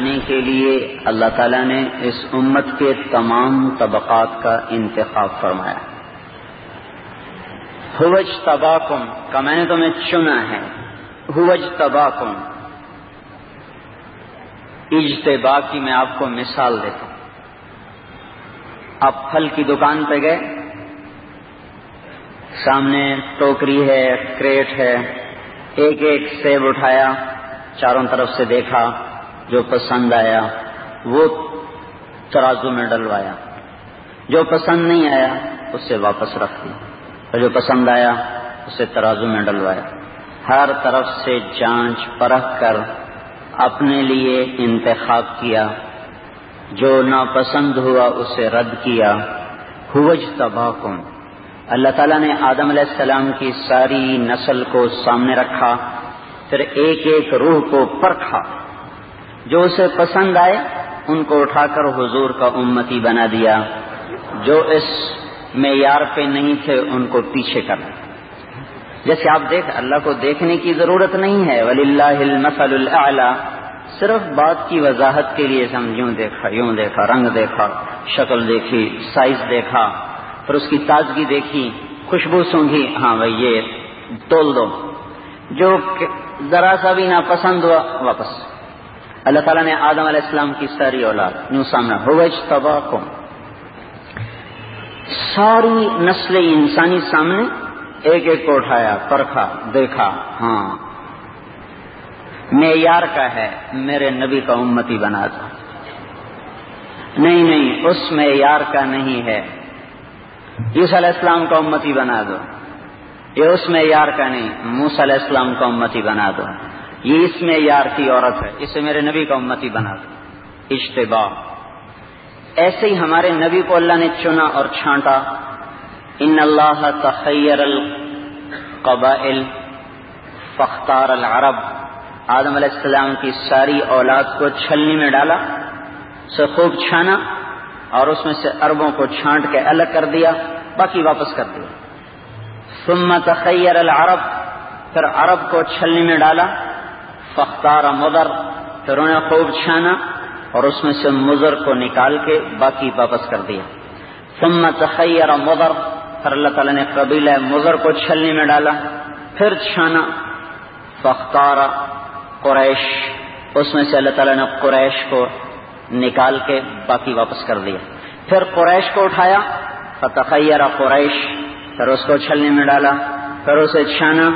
پیغام حق پہنچانے کے لیے اللہ تعالیٰ نے اس امت کے تمام طبقات کا انتخاب فرمایا۔ ہوج تباکم کا میں نے تمہیں چنا ہے۔ ہوج تباکم اجتبا کی میں آپ کو مثال دیتا ہوں۔ آپ پھل کی دکان پہ گئے۔ سامنے ٹوکری ہے، کریٹ ہے۔ ایک ایک سیب اٹھایا، چاروں طرف سے دیکھا۔ جو پسند آیا، وہ ترازو میں ڈلوایا۔ جو پسند نہیں آیا، اسے واپس رکھ دیا۔ اور جو پسند آیا، اسے ترازو میں ڈلوایا۔ ہر طرف سے جانچ پرکھ کر اپنے لیے انتخاب کیا۔ جو ناپسند ہوا، اسے رد کیا۔ ہوج تباہ اللہ تعالیٰ نے آدم علیہ السلام کی ساری نسل کو سامنے رکھا، پھر ایک ایک روح کو پرکھا۔ جو اسے پسند آئے، ان کو اٹھا کر حضور کا امتی بنا دیا۔ جو اس معیار پہ نہیں تھے، ان کو پیچھے کر۔ جیسے آپ دیکھ، اللہ کو دیکھنے کی ضرورت نہیں ہے۔ ولی اللہ صرف بات کی وضاحت کے لیے ہم یوں دیکھا یوں دیکھا، رنگ دیکھا، شکل دیکھی سائز دیکھا، پھر اس کی تازگی دیکھی، خوشبو سونگھی۔ ہاں بھائی، یہ تول دو۔ جو ذرا سا بھی ناپسند ہوا، واپس۔ اللہ تعالیٰ نے آدم علیہ السلام کی ساری اولاد یوں سامنا ہوج تباہ کو ساری نسل انسانی سامنے ایک ایک کو اٹھایا، پرکھا، دیکھا ہاں۔ معیار کا ہے، میرے نبی کا امتی بنا تھا۔ نہیں نہیں، اس معیار کا نہیں ہے۔ یوس علیہ السلام کا امتی بنا دو۔ یہ اس معیار کا نہیں موس علیہ السلام کا امتی بنا دو۔ یہ اس معیار کی عورت ہے اسے میرے نبی کا امتی بنا دو اشتباہ۔ ایسے ہی ہمارے نبی کو اللہ نے چنا اور چھانٹا۔ ان اللہ تخیر القبائل فختار العرب۔ آدم علیہ السلام کی ساری اولاد کو چھلنی میں ڈالا اسے خوب چھانا اور اس میں سے اربوں کو چھانٹ کے الگ کر دیا، باقی واپس کر دیا۔ ثم تخیر العرب، پھر عرب کو چھلنی میں ڈالا۔ فختار مدر پھر انہیں خوب چھانا اور اس میں سے مضر کو نکال کے باقی واپس کر دیا۔ ثم تخیر مضر، پھر اللہ تعالیٰ نے قبیلہ مضر کو چھلنی میں ڈالا، پھر چھانا۔ فختار قریش، اس میں سے اللہ تعالیٰ نے قریش کو نکال کے باقی واپس کر دیا۔ پھر قریش کو اٹھایا، فتخیر قریش، پھر اس کو چھلنے میں ڈالا، پھر اسے چھانا۔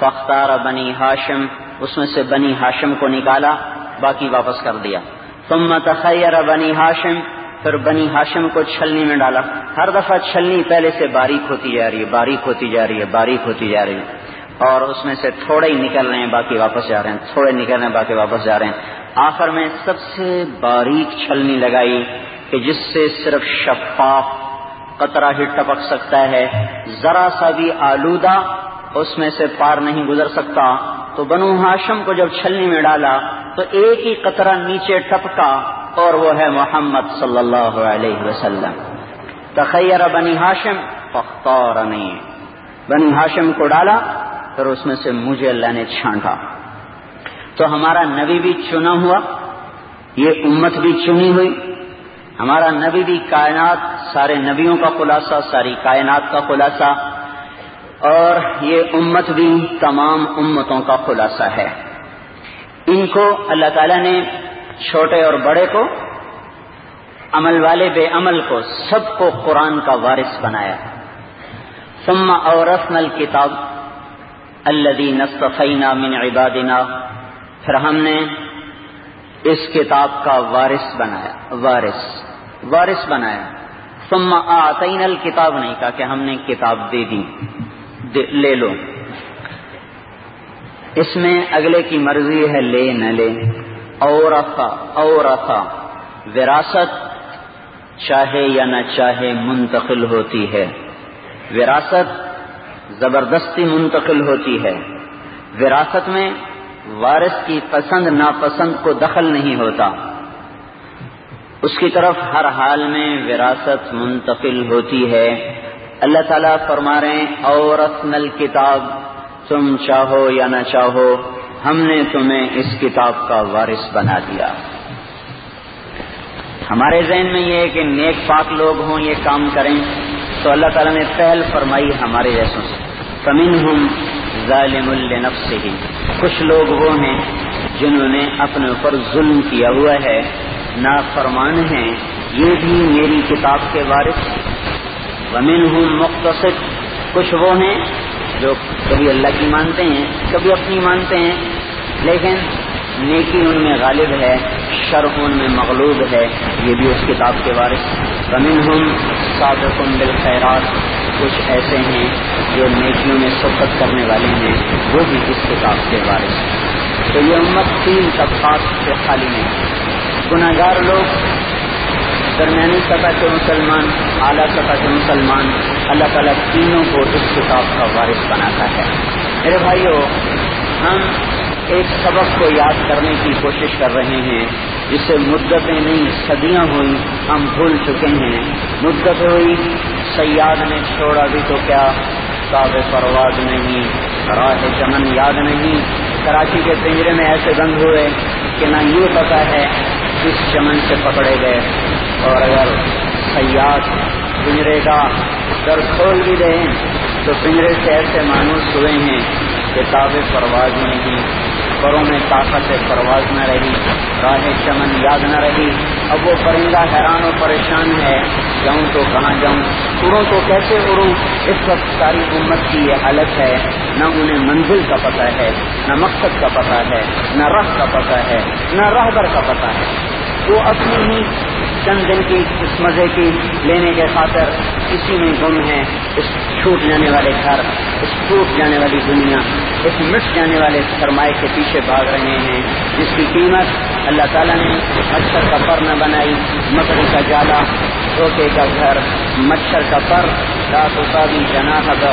فختار بنی ہاشم اس میں سے بنی ہاشم کو نکالا، باقی واپس کر دیا۔ ثم تخیر بنی ہاشم، پھر بنی ہاشم کو چھلنی میں ڈالا۔ ہر دفعہ چھلنی پہلے سے باریک ہوتی جا رہی ہے، باریک ہوتی جا رہی ہے، باریک ہوتی جا رہی ہے۔ اور اس میں سے تھوڑے ہی نکل رہے ہیں، باقی واپس جا رہے ہیں۔ تھوڑے نکل رہے ہیں، باقی واپس جا رہے ہیں۔ آخر میں سب سے باریک چھلنی لگائی کہ جس سے صرف شفاف قطرہ ہی ٹپک سکتا ہے۔ ذرا سا بھی آلودہ اس میں سے پار نہیں گزر سکتا۔ تو بنو ہاشم کو جب چھلنی میں ڈالا تو ایک ہی قطرہ نیچے ٹپکا اور وہ ہے محمد صلی اللہ علیہ وسلم۔ تخیر بنی ہاشم فختارنی بنی ہاشم کو ڈالا، پھر اس میں سے مجھے اللہ نے چھانٹا۔ تو ہمارا نبی بھی چنا ہوا، یہ امت بھی چنی ہوئی۔ ہمارا نبی بھی کائنات، سارے نبیوں کا خلاصہ، ساری کائنات کا خلاصہ۔ اور یہ امت بھی تمام امتوں کا خلاصہ ہے۔ ان کو اللہ تعالیٰ نے چھوٹے اور بڑے کو، عمل والے بے عمل کو، سب کو قرآن کا وارث بنایا۔ ثم اورثنا الکتاب الذي نصفینا من عبادنا۔ پھر ہم نے اس کتاب کا وارث بنایا، وارث وارث بنایا۔ ثم اعطینا الکتاب نہیں کہا کہ ہم نے کتاب دے دی۔ لے لو۔ اس میں اگلے کی مرضی ہے لے، نہ لے۔ اور اور وراثت چاہے یا نہ چاہے منتقل ہوتی ہے۔ وراثت زبردستی منتقل ہوتی ہے۔ وراثت میں وارث کی پسند ناپسند کو دخل نہیں ہوتا۔ اس کی طرف ہر حال میں وراثت منتقل ہوتی ہے۔ اللہ تعالیٰ فرما رہے ہیں، اور نل کتاب تم چاہو یا نہ چاہو، ہم نے تمہیں اس کتاب کا وارث بنا دیا۔ ہمارے ذہن میں یہ ہے کہ نیک پاک لوگ ہوں، یہ کام کریں۔ تو اللہ تعالیٰ نے پہل فرمائی ہمارے جیسوں سے۔ کمن ہوں ظالم النف سے ہی کچھ لوگ وہ ہیں جنہوں نے اپنے اوپر ظلم کیا ہوا ہے۔ نا فرمان ہیں، یہ بھی میری کتاب کے وارث۔ ومن ہوں مختصر کچھ وہ ہیں جو کبھی اللہ کی مانتے ہیں، کبھی اپنی مانتے ہیں، لیکن نیکی ان میں غالب ہے شر ان میں مغلوب ہے، یہ بھی اس کتاب کے وارث۔ زمین ہم صادقن بالخیرات، کچھ ایسے ہیں جو نیکیوں میں سبقت کرنے والے ہیں، وہ بھی اس کتاب کے بارش تو یہ امت تین طبقات سے خالی نہیں گناہ گار لوگ درمیانی سطح کے مسلمان، اعلیٰ سطح کے مسلمان، اللہ تعالیٰ تینوں کو اس کتاب کا وارث بناتا ہے۔ میرے بھائیوں ہم ایک سبق کو یاد کرنے کی کوشش کر رہے ہیں، جس سے مدتیں نہیں، صدیاں ہوئی ہم بھول چکے ہیں۔ مدت ہوئی، سیاد نے چھوڑا بھی تو کیا؟ کاب پرواز نہیں، راہ چمن یاد نہیں۔ کراچی کے پنجرے میں ایسے بند ہوئے کہ نہ یہ پتا ہے کس چمن سے پکڑے گئے۔ اور اگر سیاد پنجرے کا در کھول بھی دیں تو پنجرے سے ایسے مانوس ہوئے ہیں کہ تاب پرواز نہیں۔ پروں میں طاقت پرواز نہ رہی، راہ چمن یاد نہ رہی۔ اب وہ پرندہ حیران و پریشان ہے۔ جاؤں تو کہاں جاؤں؟ اڑوں تو کیسے اڑوں؟ اس وقت ساری امت کی یہ حالت ہے۔ نہ انہیں منزل کا پتہ ہے، نہ مقصد کا پتہ ہے، نہ رخ کا پتہ ہے، نہ راہ کا پتہ ہے۔ وہ اپنی ہی چند دن کی اس مزے کی لینے کے خاطر اسی میں گم ہے اس چھوٹ جانے والے گھر، اس ٹوٹ جانے والی دنیا، اس مٹ جانے والے سرمائے کے پیچھے بھاگ رہے ہیں، جس کی قیمت اللہ تعالیٰ نے مچھر کا پر نہ بنائی، مکڑی کا جالا دھوکے کا گھر، مچھر کا پر رات بھی جنا کا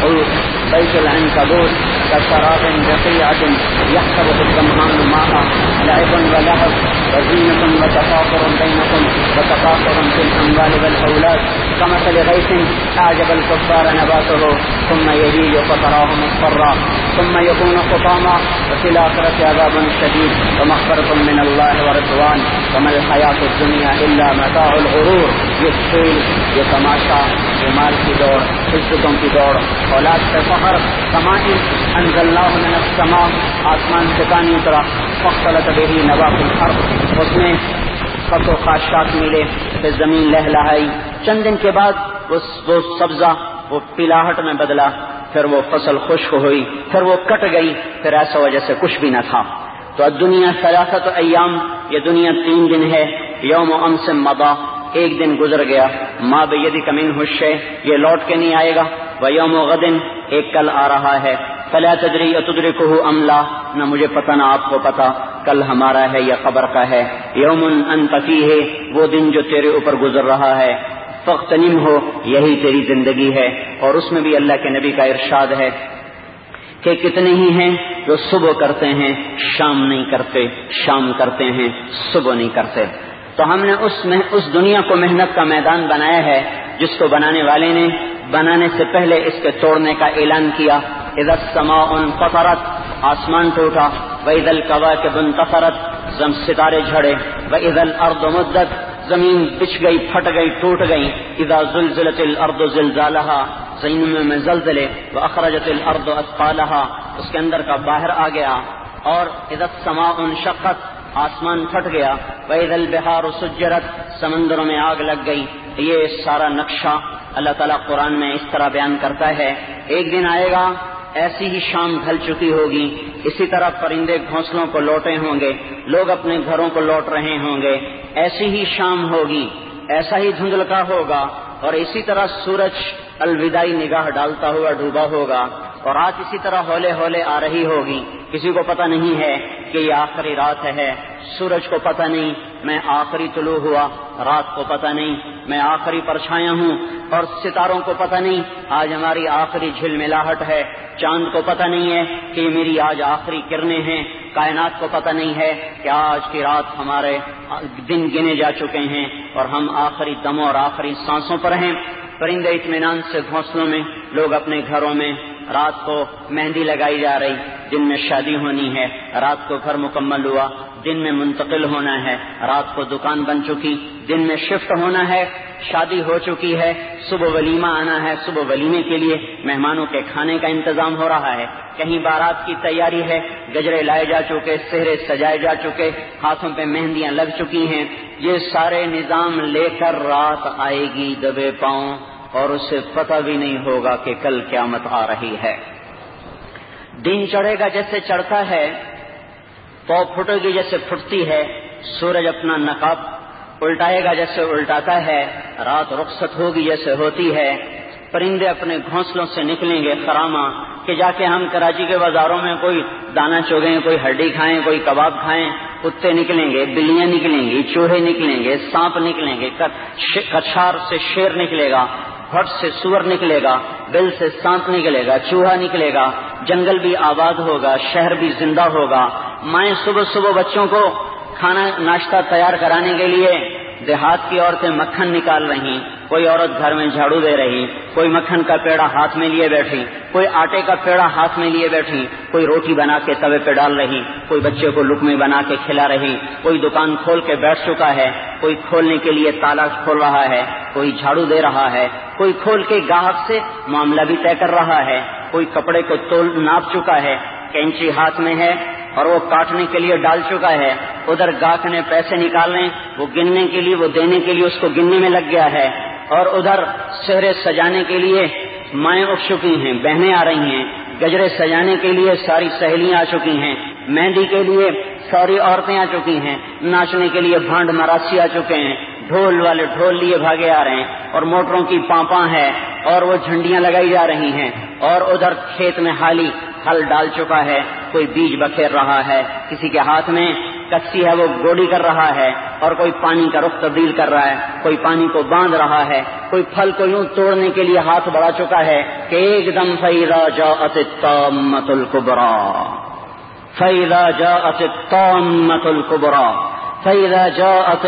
بہت بیت العین کا بوجھ كشراب بقيعة يحسبه الظمآن ماء، لعب ولهب وزينة وتفاخر بينكم وتفاخر في الأموال والأولاد. كمثل غيث أعجب الكفار نباته، ثم يهيج فتراه مصفرا ثم يكون حطاما وفي الآخرة عذاب شديد، ومغفرة من الله ورضوان. وما الحياة الدنيا إلا متاع الغرور. یہ کھیل یہ تماشا یہ مال کی دوڑ عزتوں کی دوڑ اولاد سے فخر کمائی اللہ من آسمان سے پانی اترا فختلط بہی نواف الحرب اس میں خط و خاشات ملے، پھر زمین لہلائی چند دن کے بعد وہ سبزہ، وہ پلاہٹ میں بدلا، پھر وہ فصل خشک ہوئی، پھر وہ کٹ گئی، پھر ایسا وجہ سے کچھ بھی نہ تھا۔ تو دنیا سیاست ایام، یہ دنیا تین دن ہے، یوم و سے مبا ایک دن گزر گیا۔ ماں بے کمین ہوش ہے یہ لوٹ کے نہیں آئے گا۔ وہ یوم و غدن ایک کل آ رہا ہے۔ فلا تدری اتدری کو نہ مجھے پتا نہ آپ کو پتا کل ہمارا ہے یا خبر کا ہے۔ یومن ان پکی ہے وہ دن جو تیرے اوپر گزر رہا ہے۔ فختنم ہو یہی تیری زندگی ہے۔ اور اس میں بھی اللہ کے نبی کا ارشاد ہے کہ کتنے ہی ہیں جو صبح کرتے ہیں، شام نہیں کرتے، شام کرتے ہیں، صبح نہیں کرتے۔ تو ہم نے اس میں، اس دنیا کو محنت کا میدان بنایا ہے، جس کو بنانے والے نے بنانے سے پہلے اس کے توڑنے کا اعلان کیا۔ ادھر سما ان فخرت آسمان ٹوٹا۔ وہ عید کوا کے بن تفرت ستارے جھڑے۔ وہ عید الرد مدت، زمین بچھ گئی، پھٹ گئی، ٹوٹ گئی۔ ادا زلزلت الارض زلزالها زین میں زلزلے۔ وہ اخرجت الارض اثقالها اس کے اندر کا باہر آ گیا۔ اور اذا السماء انشقت، آسمان پھٹ گیا۔ وید البہار سجرت، سمندروں میں آگ لگ گئی۔ یہ سارا نقشہ اللہ تعالیٰ قرآن میں اس طرح بیان کرتا ہے، ایک دن آئے گا، ایسی ہی شام ڈھل چکی ہوگی، اسی طرح پرندے گھونسلوں کو لوٹے ہوں گے، لوگ اپنے گھروں کو لوٹ رہے ہوں گے، ایسی ہی شام ہوگی، ایسا ہی دھندلکا ہوگا، اور اسی طرح سورج الوداعی نگاہ ڈالتا ہوا ڈوبا ہوگا۔ اور رات اسی طرح ہولے ہولے آ رہی ہوگی۔ کسی کو پتہ نہیں ہے کہ یہ آخری رات ہے۔ سورج کو پتہ نہیں۔ میں آخری طلوع ہوا۔ رات کو پتہ نہیں۔ میں آخری پرچھایا ہوں۔ اور ستاروں کو پتہ نہیں۔ آج ہماری آخری جھل ملاہٹ ہے۔ چاند کو پتہ نہیں ہے کہ میری آج آخری کرنیں ہیں۔ کائنات کو پتہ نہیں ہے کہ آج کی رات ہمارے دن گنے جا چکے ہیں۔ اور ہم آخری دموں اور آخری سانسوں پر ہیں۔ پرندے اطمینان سے گھونسلوں میں، لوگ اپنے گھروں میں رات کو مہندی لگائی جا رہی، دن میں شادی ہونی ہے، رات کو گھر مکمل ہوا، دن میں منتقل ہونا ہے، رات کو دکان بن چکی، دن میں شفٹ ہونا ہے، شادی ہو چکی ہے، صبح ولیمہ آنا ہے، صبح ولیمے کے لیے مہمانوں کے کھانے کا انتظام ہو رہا ہے۔ کہیں بارات کی تیاری ہے، گجرے لائے جا چکے، سہرے سجائے جا چکے، ہاتھوں پہ مہندیاں لگ چکی ہیں۔ یہ سارے نظام لے کر رات آئے گی، دبے پاؤں۔ اور اسے پتہ بھی نہیں ہوگا کہ کل قیامت آ رہی ہے۔ دن چڑھے گا جیسے چڑھتا ہے پو پھٹے گی جیسے پھٹتی ہے۔ سورج اپنا نقاب الٹائے گا جیسے الٹاتا ہے۔ رات رخصت ہوگی جیسے ہوتی ہے۔ پرندے اپنے گھونسلوں سے نکلیں گے خرامہ کہ جا کے ہم کراچی کے بازاروں میں کوئی دانا چوگیں، کوئی ہڈی کھائیں، کوئی کباب کھائیں۔ کتے نکلیں گے، بلیاں نکلیں گی، چوہے نکلیں گے، سانپ نکلیں گے کچھار سے شیر نکلے گا۔ ہٹ سے سور نکلے گا بل سے سانپ نکلے گا، چوہا نکلے گا، جنگل بھی آباد ہوگا، شہر بھی زندہ ہوگا۔ مائیں صبح صبح بچوں کو کھانا ناشتہ تیار کرانے کے لیے دیہات کی عورتیں مکھن نکال رہی۔ کوئی عورت گھر میں جھاڑو دے رہی، کوئی مکھن کا پیڑا ہاتھ میں لیے بیٹھی، کوئی آٹے کا پیڑا ہاتھ میں لیے بیٹھی، کوئی روٹی بنا کے توے پہ ڈال رہی، کوئی بچے کو لکمے بنا کے کھلا رہی، کوئی دکان کھول کے بیٹھ چکا ہے، کوئی کھولنے کے لیے تالا کھول رہا ہے، کوئی جھاڑو دے رہا ہے، کوئی کھول کے گاہک سے معاملہ بھی طے کر رہا ہے، کوئی کپڑے کو تول ناپ چکا ہے، کینچی ہاتھ میں ہے اور وہ کاٹنے کے لیے ڈال چکا ہے، ادھر گاہک نے پیسے نکالنے، وہ گننے کے لیے، وہ دینے کے لیے اس کو گننے میں لگ گیا ہے۔ اور ادھر سہرے سجانے کے لیے مائیں اٹھ چکی ہیں، بہنیں آ رہی ہیں۔ گجرے سجانے کے لیے ساری سہیلیاں آ چکی ہیں۔ مہندی کے لیے ساری عورتیں آ چکی ہیں۔ ناچنے کے لیے بھانڈ مراسی آ چکے ہیں۔ ڈھول والے ڈھول لیے بھاگے آ رہے ہیں۔ اور موٹروں کی پاپاں ہے اور وہ جھنڈیاں لگائی جا رہی ہیں۔ اور ادھر کھیت میں حالی ہل ڈال چکا ہے۔ کوئی بیج بکھیر رہا ہے۔ کسی کے ہاتھ میں کچی ہے، وہ گوڑی کر رہا ہے اور کوئی پانی کا رخ تبدیل کر رہا ہے، کوئی پانی کو باندھ رہا ہے، کوئی پھل کو یوں توڑنے کے لیے ہاتھ بڑھا چکا ہے کہ ایک دم فیضا جا اتمت القبرا فیضا جا اتمت القبرا فیضا جا ات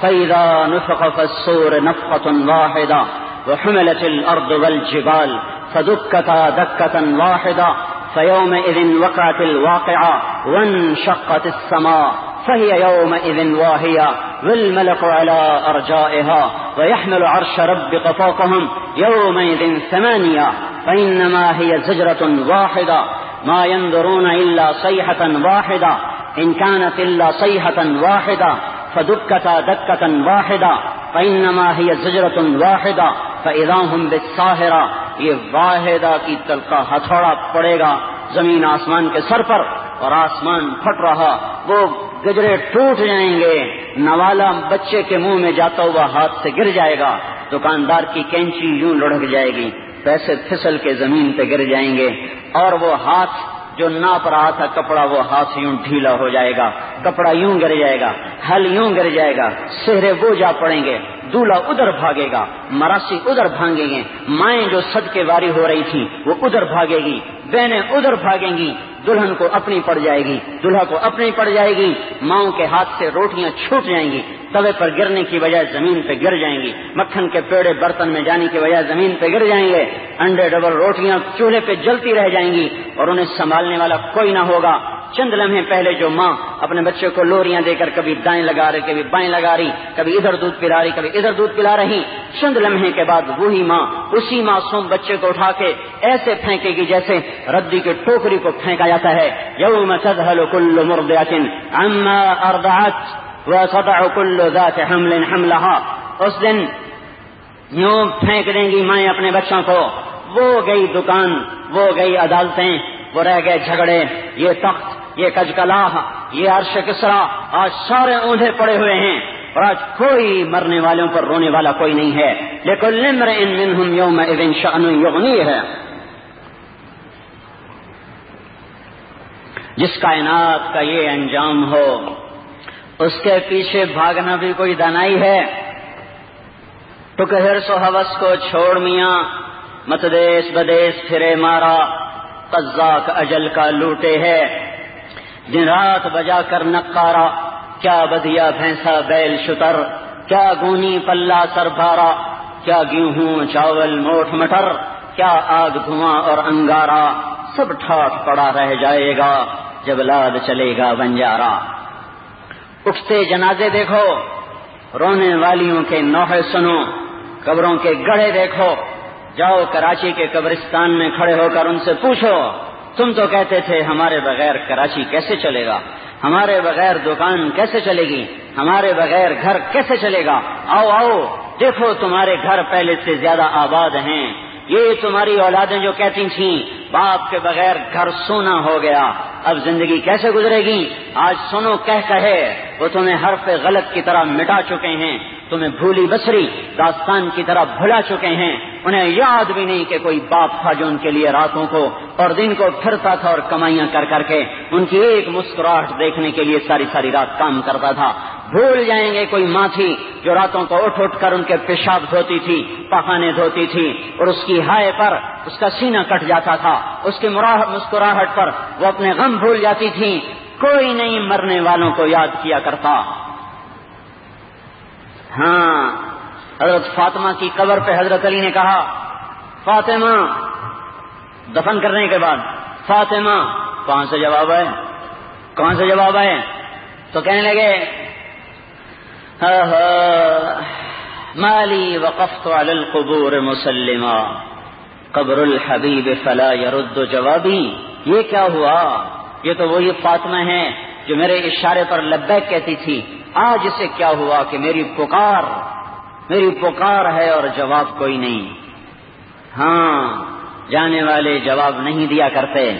فیضا نفق فالسور نفقة واحدة، وحملت الأرض والجبال، فدكتا دكة واحدة فيومئذ وقعت الواقعة وانشقت السماء، فهي يومئذ واهية، والملك على أرجائها، ويحمل عرش ربك فوقهم يومئذ ثمانية، فإنما هي زجرة واحدة، ما ينظرون إلا صيحة واحدة، إن كانت إلا صيحة واحدة فدكتا دكة واحدة، فإنما هي زجرة واحدة، فإذا هم بالساهرة یہ واحدہ کی تل کا ہتھوڑا پڑے گا زمین آسمان کے سر پر اور آسمان پھٹ رہا، وہ گجرے ٹوٹ جائیں گے۔ نوالا بچے کے منہ میں جاتا ہوا ہاتھ سے گر جائے گا۔ دکاندار کی کینچی یوں لڑک جائے گی، پیسے پھسل کے زمین پہ گر جائیں گے اور وہ ہاتھ جو ناپ رہا تھا کپڑا، وہ ہاتھ یوں ڈھیلا ہو جائے گا، کپڑا یوں گر جائے گا، ہل یوں گر جائے گا، سہرے وہ جا پڑیں گے، دولہا ادھر بھاگے گا، مراسی ادھر بھاگیں گے، مائیں جو سد کے واری ہو رہی تھی وہ ادھر بھاگے گی، بہنیں ادھر بھاگیں گی، دلہن کو اپنی پڑ جائے گی دلہا کو اپنی پڑ جائے گی، ماؤں کے ہاتھ سے روٹیاں چھوٹ جائیں گی توے پر گرنے کی وجہ زمین پہ گر جائیں گی۔ مکھن کے پیڑے برتن میں جانے کی وجہ زمین پہ گر جائیں گے۔ انڈے ڈبل روٹیاں چولہے پہ جلتی رہ جائیں گی اور انہیں سنبھالنے والا کوئی نہ ہوگا۔ چند لمحے پہلے جو ماں اپنے بچے کو لوریاں دے کر کبھی دائیں لگا رہی، کبھی بائیں لگا رہی، کبھی ادھر دودھ پلا رہی، کبھی ادھر دودھ پلا رہی، چند لمحے کے بعد وہی ماں اسی معصوم بچے کو اٹھا کے ایسے پھینکے گی جیسے ردی کے ٹوکری کو پھینکا جاتا ہے۔ یوم تذهل كل مرضعة عما ارضعت۔ وتضع كل ذات حمل حملها۔ اس دن یوں پھینک دیں گی مائیں اپنے بچوں کو، وہ گئی دکان، وہ گئی عدالتیں، وہ رہ گئے جھگڑے، یہ تخت، یہ کجکلاہ، یہ عرش کسرا، آج سارے اوندھے پڑے ہوئے ہیں۔ اور آج کوئی مرنے والوں پر رونے والا کوئی نہیں ہے۔ لیکن لمر ان منہم یوم اذن شأن یغنی ہے جس کائنات کا یہ انجام ہو اس کے پیچھے بھاگنا بھی کوئی دنائی ہے؟ ٹک ہرس و حوث کو چھوڑ میاں، مت دیس بدیس پھرے مارا، قزاق اجل کا لوٹے ہے۔ دن رات بجا کر نقارا، کیا بدیا بھینسا بیل شتر، کیا گونی پلہ سر بارا کیا گیہوں چاول موٹ مٹر، کیا آگ دھواں اور انگارا، سب ٹھاٹ پڑا رہ جائے گا، جب لاد چلے گا بنجارا۔ اٹھتے جنازے دیکھو، رونے والیوں کے نوحے سنو، قبروں کے گڑھے دیکھو۔ جاؤ کراچی کے قبرستان میں کھڑے ہو کر ان سے پوچھو، تم تو کہتے تھے ہمارے بغیر کراچی کیسے چلے گا؟ ہمارے بغیر دکان کیسے چلے گی؟ ہمارے بغیر گھر کیسے چلے گا؟ آؤ آؤ، دیکھو تمہارے گھر پہلے سے زیادہ آباد ہیں۔ یہ تمہاری اولادیں جو کہتی تھیں، باپ کے بغیر گھر سونا ہو گیا۔ اب زندگی کیسے گزرے گی؟ آج سنو کہہ کہے، وہ تمہیں حرف غلط کی طرح مٹا چکے ہیں۔ تمہیں بھولی بسری داستان کی طرح بھلا چکے ہیں۔ انہیں یاد بھی نہیں کہ کوئی باپ تھا جو ان کے لیے راتوں کو اور دن کو پھرتا تھا اور کمائیاں کر کر کے، ان کی ایک مسکراہٹ دیکھنے کے لیے ساری ساری رات کام کرتا تھا۔ بھول جائیں گے کوئی ماں تھی جو راتوں کو اٹھ اٹھ کر ان کے پیشاب دھوتی تھی، پخانے دھوتی تھی اور اس کی ہائے پر اس کا سینہ کٹ جاتا تھا، اس کی مسکراہٹ پر وہ اپنے غم بھول جاتی تھی۔ کوئی نہیں مرنے والوں کو یاد کیا کرتا۔ ہاں حضرت فاطمہ کی قبر پہ حضرت علی نے کہا، فاطمہ، دفن کرنے کے بعد، فاطمہ کون سے جواب ہے کون سے جواب ہے تو کہنے لگے مالی وقفت على القبور مسلمہ قبر الحبیب فلا يرد جوابی یہ کیا ہوا؟ یہ تو وہی فاطمہ ہے جو میرے اشارے پر لبیک کہتی تھی. آج اسے کیا ہوا کہ میری پکار میری پکار ہے اور جواب کوئی نہیں. ہاں جانے والے جواب نہیں دیا کرتے.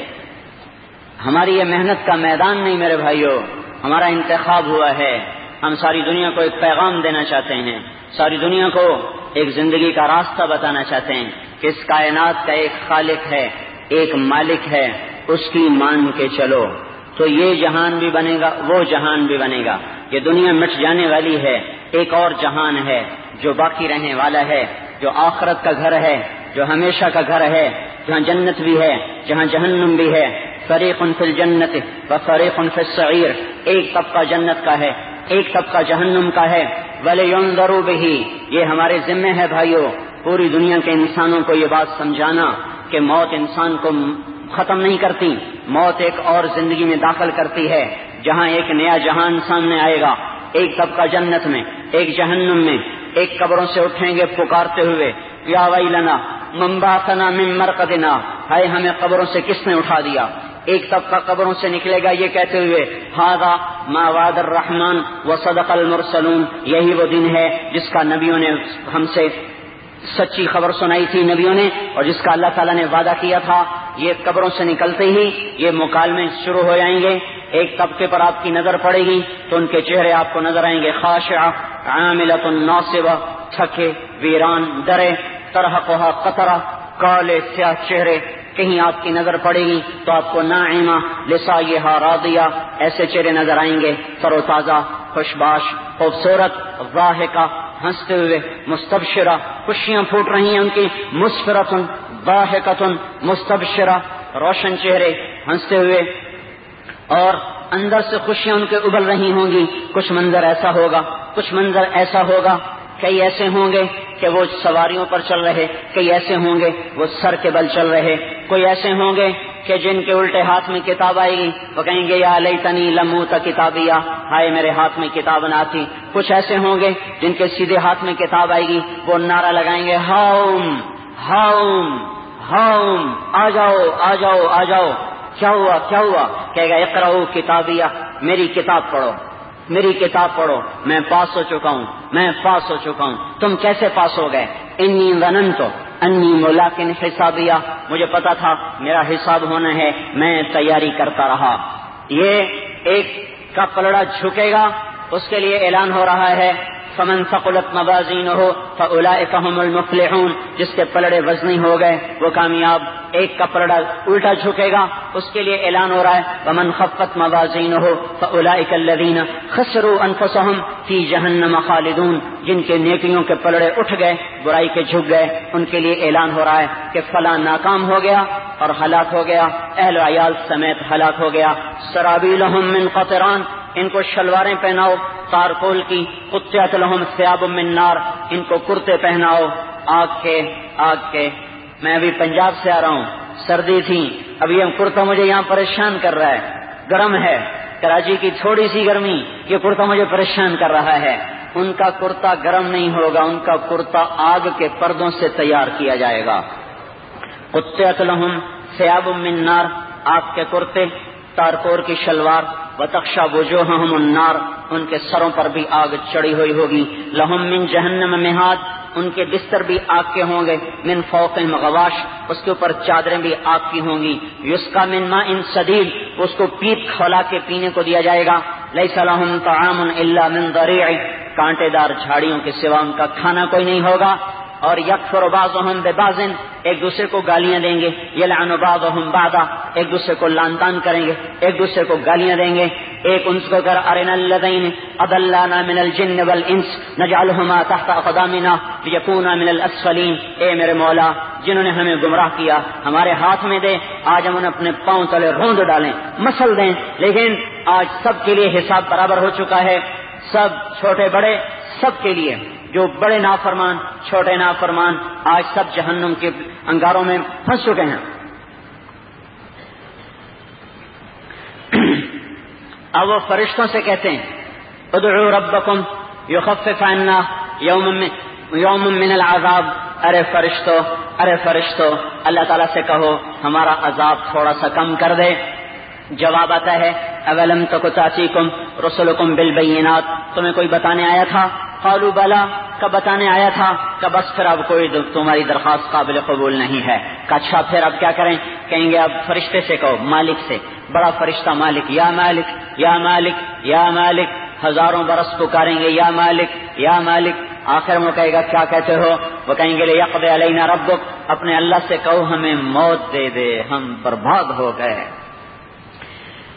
ہماری یہ محنت کا میدان نہیں میرے بھائیوں ہمارا انتخاب ہوا ہے. ہم ساری دنیا کو ایک پیغام دینا چاہتے ہیں۔ ساری دنیا کو ایک زندگی کا راستہ بتانا چاہتے ہیں۔ کہ اس کائنات کا ایک خالق ہے، ایک مالک ہے، اس کی مان کے چلو۔ تو یہ جہان بھی بنے گا، وہ جہان بھی بنے گا۔ یہ دنیا مٹ جانے والی ہے، ایک اور جہان ہے، جو باقی رہنے والا ہے، جو آخرت کا گھر ہے، جو ہمیشہ کا گھر ہے، جہاں جنت بھی ہے، جہاں جہنم بھی ہے۔ فریق فی الجنت و فریق فی السعیر، ایک طبقہ جنت کا ہے۔ ایک طبقہ جہنم کا ہے۔ ولی یونظروا بھی یہ ہمارے ذمے ہے بھائیوں پوری دنیا کے انسانوں کو یہ بات سمجھانا کہ موت انسان کو ختم نہیں کرتی۔ موت ایک اور زندگی میں داخل کرتی ہے۔ جہاں ایک نیا جہان سامنے آئے گا۔ ایک طبقہ جنت میں، ایک جہنم میں۔ ایک قبروں سے اٹھیں گے پکارتے ہوئے۔ یا وئی لنا ممبا تنا ممر قدنا ہائے، ہمیں قبروں سے کس نے اٹھا دیا؟ ایک طبقہ قبروں سے نکلے گا، یہ کہتے ہوئے ہاگا ما واد و صدق المرسلون. یہی وہ دن ہے جس کا نبیوں نے ہم سے سچی خبر سنائی تھی نبیوں نے، اور جس کا اللہ تعالیٰ نے وعدہ کیا تھا۔ یہ قبروں سے نکلتے ہی یہ مکالمے شروع ہو جائیں گے۔ ایک طبقے پر آپ کی نظر پڑے گی تو ان کے چہرے آپ کو نظر آئیں گے۔ خاشع عاملت الناصبہ، تھکے، ویران، ڈرے طرح کوہ قطرہ، کالے، سیاہ چہرے۔ کہیں آپ کی نظر پڑے گی تو آپ کو نائمہ لسا یہ راضیہ، ایسے چہرے نظر آئیں گے تر تازہ خوشباش، خوبصورت واہ کا ہنستے ہوئے، مستبشرہ، خوشیاں پھوٹ رہی ہیں ان کی مسفرتن واہ مستبشرہ، روشن چہرے، ہنستے ہوئے، اور اندر سے خوشیاں ان کے ابل رہی ہوں گی، کچھ منظر ایسا ہوگا، کچھ منظر ایسا ہوگا، کئی ایسے ہوں گے کہ وہ سواریوں پر چل رہے، کئی ایسے ہوں گے، وہ سر کے بل چل رہے۔ کوئی ایسے ہوں گے کہ جن کے الٹے ہاتھ میں کتاب آئے گی، وہ کہیں گے، یا لئی تنی لمو کتابیا، ہائے میرے ہاتھ میں کتاب نہ تھی۔ کچھ ایسے ہوں گے جن کے سیدھے ہاتھ میں کتاب آئے گی، وہ نعرہ لگائیں گے، ہاؤم ہاؤم ہاؤم، آ جاؤ آ جاؤ آ جاؤ۔ کیا ہوا کیا ہوا؟ کہے گا اقرا کتابیا، میری کتاب پڑھو۔ میری کتاب پڑھو، میں پاس ہو چکا ہوں، میں پاس ہو چکا ہوں۔ تم کیسے پاس ہو گئے؟ انی ونن تو انی ملاقن حسابیا مجھے پتا تھا، میرا حساب ہونا ہے، میں تیاری کرتا رہا۔ یہ ایک کا پلڑا جھکے گا، اس کے لیے اعلان ہو رہا ہے۔ فمن ثقلت موازینه فاولئک هم المفلحون۔ جس کے پلڑے وزنی ہو گئے، وہ کامیاب ایک کا پلڑا الٹا جھکے گا، اس کے لیے اعلان ہو رہا ہے، ومن خفت موازینه فاولئک الذین خسروا انفسهم فی جہنم خالدون۔ جن کے نیکیوں کے پلڑے اٹھ گئے، برائی کے جھک گئے، ان کے لیے اعلان ہو رہا ہے کہ فلاں ناکام ہو گیا اور ہلاک ہو گیا، اہل عیال سمیت ہلاک ہو گیا۔ سرابیلہم من قطران۔ ان کو شلواریں پہناؤ، تارکول کی کتیا لہم سیاب من نار، ان کو کرتے پہناؤ۔ آگ کے آگ کے۔ میں ابھی پنجاب سے آ رہا ہوں۔ سردی تھی، ابھی یہ کرتا مجھے یہاں پریشان کر رہا ہے۔ گرم ہے۔ کراچی کی تھوڑی سی گرمی، یہ کرتا مجھے پریشان کر رہا ہے۔ ان کا کرتا گرم نہیں ہوگا، ان کا کرتا آگ کے پردوں سے تیار کیا جائے گا۔ کتے اطلحم سیاب منار آگ کے کرتے۔ تارکور کی شلوار بتخشا بجو النار، ان کے سروں پر بھی آگ چڑی ہوئی ہوگی۔ لہم من جہنم مہاد ان کے بستر بھی آگ کے ہوں گے۔ من فوق مغواش اس کے اوپر چادریں بھی آگ کی ہوں گی۔ یس کا من ما ان سدید اس کو پیپ کھولا کے پینے کو دیا جائے گا۔ لئی صلاحم تعام اللہ من ضریع کانٹے دار جھاڑیوں کے سوا ان کا کھانا کوئی نہیں ہوگا۔ اور یک فروباز بے بازن ایک دوسرے کو گالیاں دیں گے یہ لان باز بادا ایک دوسرے کو لان تان کریں گے، ایک دوسرے کو گالیاں دیں گے۔ ایک انس کو کر ارن الدین اب اللہ من الجن والانس نجعلهما تحت اقدامنا ليكونا من الاسفلین۔ اے میرے مولا، جنہوں نے ہمیں گمراہ کیا، ہمارے ہاتھ میں دے، آج ہم انہیں اپنے پاؤں تلے روند ڈالیں، مسل دیں۔ لیکن آج سب کے لیے حساب برابر ہو چکا ہے، سب چھوٹے بڑے، سب کے لیے۔ جو بڑے نافرمان، چھوٹے نافرمان آج سب جہنم کے انگاروں میں پھنس چکے ہیں۔ اب وہ فرشتوں سے کہتے ہیں، ادعو ربکم یخفف عنا یوم یوم من العذاب۔ ارے فرشتو ارے فرشتو، اللہ تعالیٰ سے کہو، ہمارا عذاب تھوڑا سا کم کر دے۔ جواب آتا ہے، اولم تو چاچی کم رسول کم بل تمہیں کوئی بتانے آیا تھا؟ قالو بلا، کب بتانے آیا تھا؟ کہ بس پھر اب کوئی تمہاری درخواست قابل قبول نہیں ہے۔ اچھا پھر اب کیا کریں؟ کہیں گے اب فرشتے سے کہو، مالک سے۔ بڑا فرشتہ مالک، یا مالک یا مالک یا مالک۔ ہزاروں برس پکاریں گے، یا مالک یا مالک۔ آخر میں کہے گا، کیا کہتے ہو؟ وہ کہیں گے یقب علینا ربک، اپنے اللہ سے کہو، ہمیں موت دے دے، ہم برباد ہو گئے۔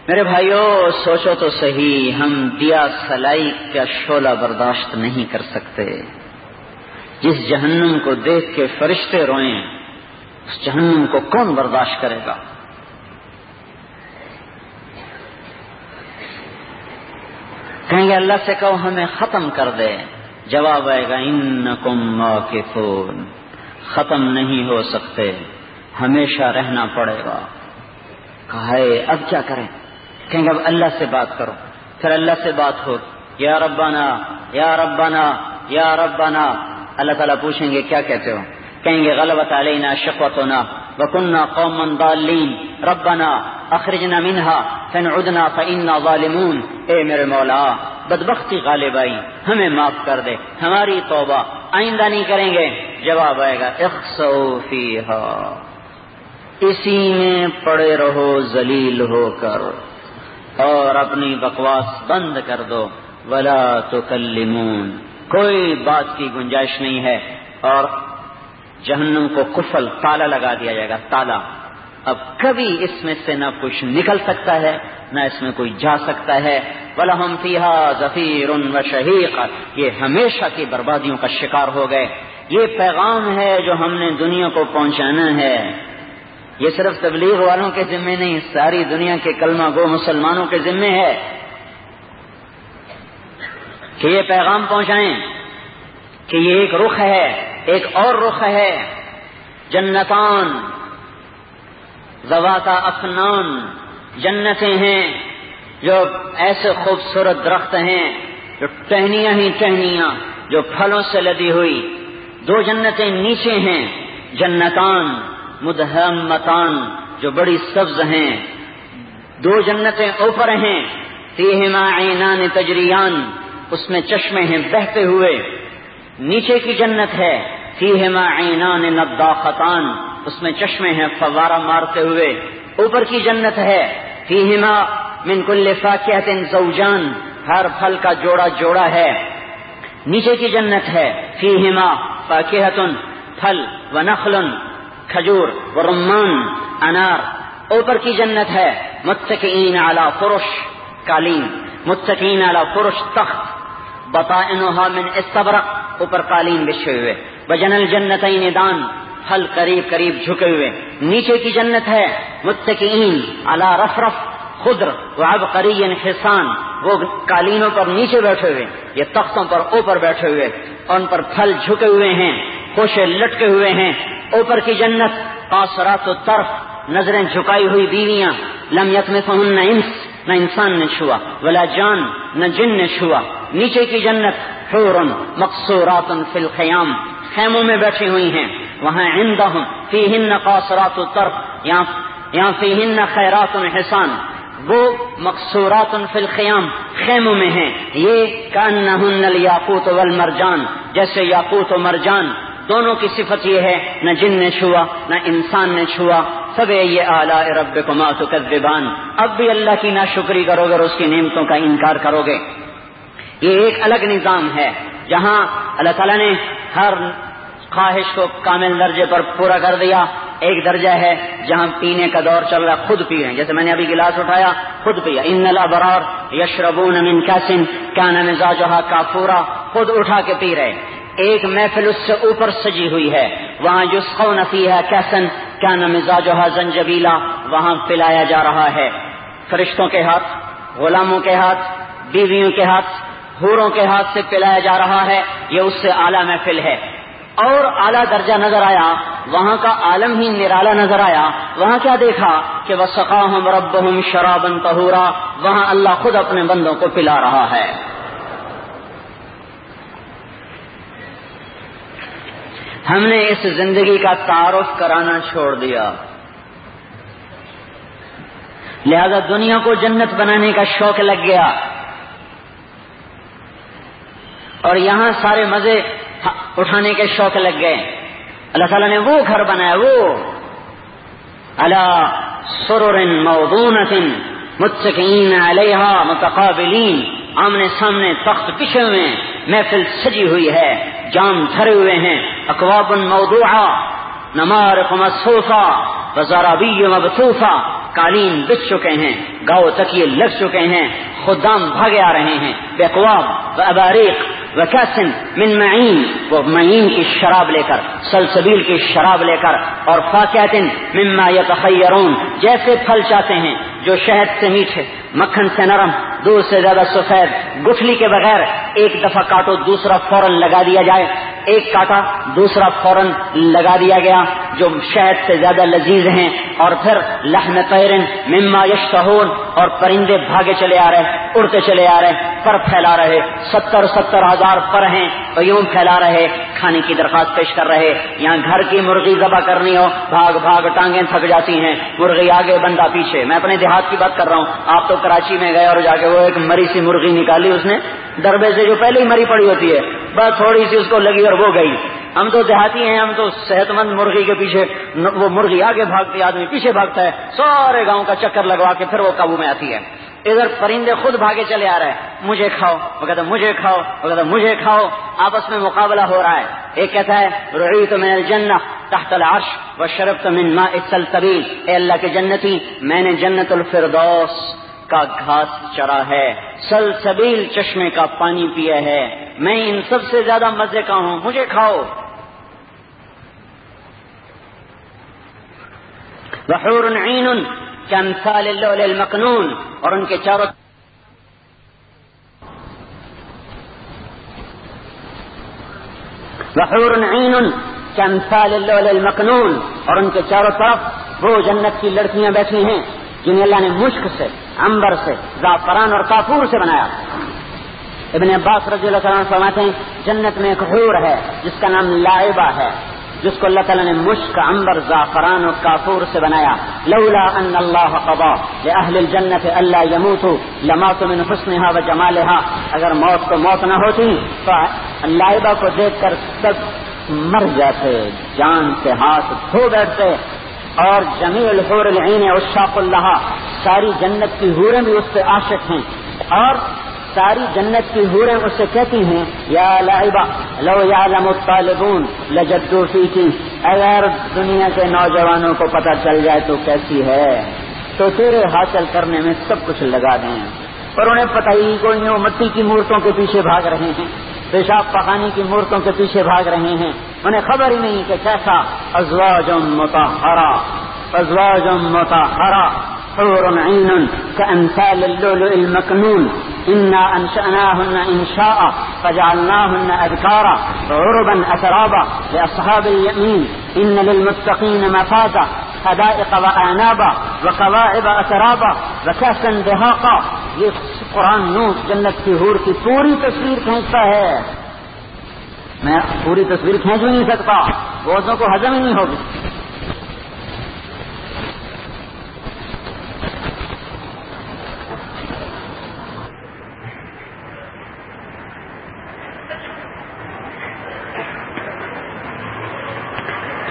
میرے بھائیوں سوچو تو صحیح، ہم دیا سلائی کا شولہ برداشت نہیں کر سکتے۔ جس جہنم کو دیکھ کے فرشتے روئیں، اس جہنم کو کون برداشت کرے گا؟ کہیں گے اللہ سے کہو، ہمیں ختم کر دے۔ جواب آئے گا ان کم ختم نہیں ہو سکتے، ہمیشہ رہنا پڑے گا۔ کہا اب کیا کریں؟ کہیں گے، اب اللہ سے بات کرو۔ پھر اللہ سے بات ہو۔ یا ربنا یا ربنا یا ربنا اللہ تعالیٰ پوچھیں گے، کیا کہتے ہو؟ کہیں گے غلط علینا شقوتنا وکننا قوما ضالین۔ ربنا اخرجنا منها فنعدنا فإنا ظالمون۔ اے میرے مولا، بدبختی غالب آئی ہمیں معاف کر دے۔ ہماری توبہ آئندہ نہیں کریں گے۔ جواب آئے گا اخسو فیہا۔ اسی میں پڑے رہو، ذلیل ہو کر۔ اور اپنی بکواس بند کر دو۔ ولا تو کوئی بات کی گنجائش نہیں ہے۔ اور جہنم کو کفل تالا لگا دیا جائے گا، تالا۔ اب کبھی اس میں سے نہ کچھ نکل سکتا ہے، نہ اس میں کوئی جا سکتا ہے۔ بلا ہم ظفیر و شہیق یہ ہمیشہ کی بربادیوں کا شکار ہو گئے۔ یہ پیغام ہے جو ہم نے دنیا کو پہنچانا ہے۔ یہ صرف تبلیغ والوں کے ذمے نہیں، ساری دنیا کے کلمہ گو مسلمانوں کے ذمے ہے۔ کہ یہ پیغام پہنچائیں کہ یہ ایک رخ ہے، ایک اور رخ ہے۔ جنتان زواتا افنان جنتیں ہیں جو ایسے خوبصورت درخت ہیں، جو ٹہنیاں ہی ٹہنیاں، جو پھلوں سے لدی ہوئی دو جنتیں نیچے ہیں۔ جنتان مدہمتان جو بڑی سبز ہیں۔ دو جنتیں اوپر ہیں۔ فیہما عینان تجریان، اس میں چشمے ہیں بہتے ہوئے۔ نیچے کی جنت ہے۔ فیہما عینان نداختان اس میں چشمے ہیں فوارہ مارتے ہوئے۔ اوپر کی جنت ہے۔ فیہما من کل فاکہت زوجان، ہر پھل کا جوڑا جوڑا ہے۔ نیچے کی جنت ہے۔ فیہما فاکہتن پھل و نخلن کھجور و رمان انار، اوپر کی جنت ہے متقین علی فرش، قالین متقین علی فرش تخت بتا من استبرق، اوپر قالین بچھے ہوئے بجن الجنتین دان، پھل قریب قریب جھکے ہوئے، نیچے کی جنت ہے متقین علی رفرف خدر و عبقری حسان وہ قالینوں پر نیچے بیٹھے ہوئے، یہ تختوں پر اوپر بیٹھے ہوئے، ان پر پھل جھکے ہوئے ہیں خوشے لٹکے ہوئے ہیں۔ اوپر کی جنت، قاصرات و طرف نظریں جھکائی ہوئی بیویاں۔ لم یت میں فہن نہ انس، نہ انسان نے چھوا، ولا جان، نہ جن نے چھوا۔ نیچے کی جنت حور مقصورات فی الخیام خیموں میں بیٹھی ہوئی ہیں۔ وہاں عندہم فیہن قاصرات و طرف یہاں فیہن خیرات حسان وہ مقصورات فی الخیام خیموں میں ہیں۔ یہ کانہن الیاقوت والمرجان، جیسے یاقوت و مرجان۔ دونوں کی صفت یہ ہے، نہ جن نے چھوا، نہ انسان نے چھوا۔ سب یہ اعلیٰ رب کو ماتو اب بھی اللہ کی ناشکری کرو گے اور اس کی نعمتوں کا انکار کرو گے۔ یہ ایک الگ نظام ہے، جہاں اللہ تعالیٰ نے ہر خواہش کو کامل درجے پر پورا کر دیا۔ ایک درجہ ہے جہاں پینے کا دور چل رہا خود پی رہے ہیں جیسے میں نے ابھی گلاس اٹھایا، خود پیا ان برار یشربون من کیسن کیا نمزاجہ کافورا۔ خود اٹھا کے پی رہے۔ ایک محفل اس سے اوپر سجی ہوئی ہے۔ وہاں یسخو نفی ہے کیسن کیا نمزاج زنجبیلا، وہاں پلایا جا رہا ہے۔ فرشتوں کے ہاتھ، غلاموں کے ہاتھ، بیویوں کے ہاتھ، ہوروں کے ہاتھ سے پلایا جا رہا ہے۔ یہ اس سے اعلیٰ محفل ہے۔ اور اعلیٰ درجہ نظر آیا، وہاں کا عالم ہی نرالا نظر آیا۔ وہاں کیا دیکھا کہ وہ سقاہم ربہم شرابن تہورا وہاں اللہ خود اپنے بندوں کو پلا رہا ہے۔ ہم نے اس زندگی کا تعارف کرانا چھوڑ دیا۔ لہذا دنیا کو جنت بنانے کا شوق لگ گیا۔ اور یہاں سارے مزے اٹھانے کے شوق لگ گئے۔ اللہ تعالیٰ نے وہ گھر بنایا، وہ۔ اللہ سرور موضونت متقین علیہ متقابلین، آمنے سامنے تخت پچھے ہوئے محفل سجی ہوئی ہے۔ جام دھرے ہوئے ہیں اقواب موضوعہ نمارق مصوفہ وزارابی مبصوفہ قالین بچ چکے ہیں گاؤ تکیے لگ چکے ہیں، خدام بھاگے آ رہے ہیں، بے اقواب و اباریق و کیسن من معین، وہ معین کی شراب لے کر، سلسبیل کی شراب لے کر، اور فاقیتن مما یتخیرون، جیسے پھل چاہتے ہیں، جو شہد سے میٹھے مکھن سے نرم، دور سے زیادہ سفید، گٹھلی کے بغیر ایک دفعہ کاٹو، دوسرا فوراً لگا دیا جائے۔ ایک کاٹا، دوسرا فوراً لگا دیا گیا، جو شہد سے زیادہ لذیذ ہیں۔ اور پھر لحم پیرن مما یشتہون، اور پرندے بھاگے چلے آ رہے، اڑتے چلے آ رہے، پر پھیلا رہے۔ ستر ستر ہزار پر ہیں یوں پھیلا رہے، کھانے کی درخواست پیش کر رہے۔ یہاں گھر کی مرغی ذبح کرنی ہو، بھاگ بھاگ ٹانگیں تھک جاتی ہیں، مرغی آگے، بندہ پیچھے۔ میں اپنے دیہات کی بات کر رہا ہوں، آپ تو کراچی میں گئے اور جا کے وہ ایک مری سی مرغی نکالی اس نے دربے سے جو پہلے ہی مری پڑی ہوتی ہے۔ بس تھوڑی سی اس کو لگی اور وہ گئی۔ ہم تو دیہاتی ہیں، ہم تو صحت مند مرغی کے پیچھے وہ مرغی آگے بھاگتی، آدمی پیچھے بھاگتا ہے۔ سارے گاؤں کا چکر لگوا کے پھر وہ قابو میں آتی ہے۔ ادھر پرندے خود بھاگے چلے آ رہے ہیں۔ مجھے کھاؤ۔ وہ کہتا مجھے کھاؤ۔ وہ کہتا مجھے کھاؤ۔ آپس میں مقابلہ ہو رہا ہے۔ ایک کہتا ہے روحی تو میں الجنہ تحت العرش و شرب تو من ماء اے اللہ کے جنتی، میں نے جنت الفردوس کا گھاس چرا ہے، سلسبیل چشمے کا پانی پیا ہے۔ میں ان سب سے زیادہ مزے کا ہوں، مجھے کھاؤ۔ بحور عین كامثال اور ان کے چاروں بحور عین كامثال اللؤل اور ان کے چاروں طرف وہ جنت کی لڑکیاں بیٹھی ہیں۔ جنہیں اللہ نے مشک سے امبر سے، زعفران اور کافور سے بنایا۔ ابن عباس رضی اللہ عنہ فرماتے ہیں، جنت میں ایک حور ہے، جس کا نام لائبہ ہے، جس کو اللہ تعالیٰ نے مشک امبر زعفران اور کافور سے بنایا۔ لولا ان اللہ قضا لاہل الجنت اللہ يموتوا لمات من حسنها وجمالها۔ اگر موت کو موت نہ ہوتی، تو لائبہ کو دیکھ کر سب مر جاتے، جان سے ہاتھ دھو بیٹھتے۔ اور جمیل حور العین اشاق اللہ، ساری جنت کی حوریں بھی اس سے عاشق ہیں۔ اور ساری جنت کی حوریں اس سے کہتی ہیں، یا لعبہ لو یعلم الطالبون لجدو فیکی اگر دنیا کے نوجوانوں کو پتہ چل جائے تو کیسی ہے؟ تو تیرے حاصل کرنے میں سب کچھ لگا دیں۔ پر انہیں پتہ ہی کوئی نہیں وہ مٹی کی مورتوں کے پیچھے بھاگ رہے ہیں۔ پیشاب پخانی کی مورتوں کے پیچھے بھاگ رہے ہیں۔ انہیں خبر ہی نہیں کہ کیسا ازواج متحرا ازواج متحرا حور عين كأمثال اللؤلؤ المكنون إنا أنشأناهن إنشاء فجعلناهن أذكارا عربا أترابا لأصحاب اليمين إن للمتقين مفازا، حدائق وآنابا وقواعب أترابا وكاسا دهاقا۔ یہ قرآن نو جنت کی حور کی پوری تصویر کھینچتا ہے۔ میں پوری تصویر کھینچ بھی نہیں سکتا بوزوں کو ہزم ہی نہیں ہوگی۔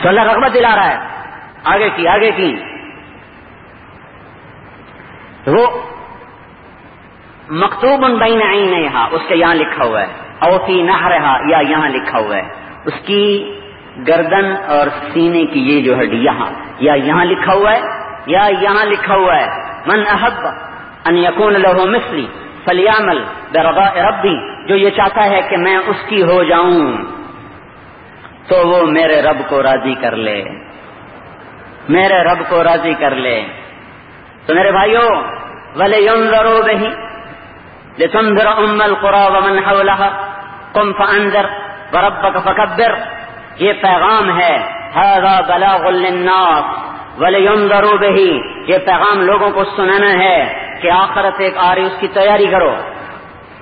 تو اللہ رغبت دلا رہا ہے۔ آگے کی آگے کی۔ وہ مکتوب بین عین اس کے یہاں لکھا ہوا ہے۔ اوفی نہ رہا یا یہاں لکھا ہوا ہے۔ اس کی گردن اور سینے کی یہ جو ہڈی یہاں، یا یہاں لکھا ہوا ہے، یا یہاں لکھا ہوا ہے۔ من احب ان یکون له مثلی، فلیعمل برضاء ربی، جو یہ چاہتا ہے کہ میں اس کی ہو جاؤں، تو وہ میرے رب کو راضی کر لے۔ میرے رب کو راضی کر لے۔ تو میرے بھائیوں ولے یون ضرو بہی لتنذر ام القرى ومن حولها. قم فانذر وربك فكبر. یہ پیغام ہے، هذا بلاغ للناس ولينذروا به. یہ پیغام لوگوں کو سنانا ہے کہ آخرت ایک آ رہی اس کی تیاری کرو.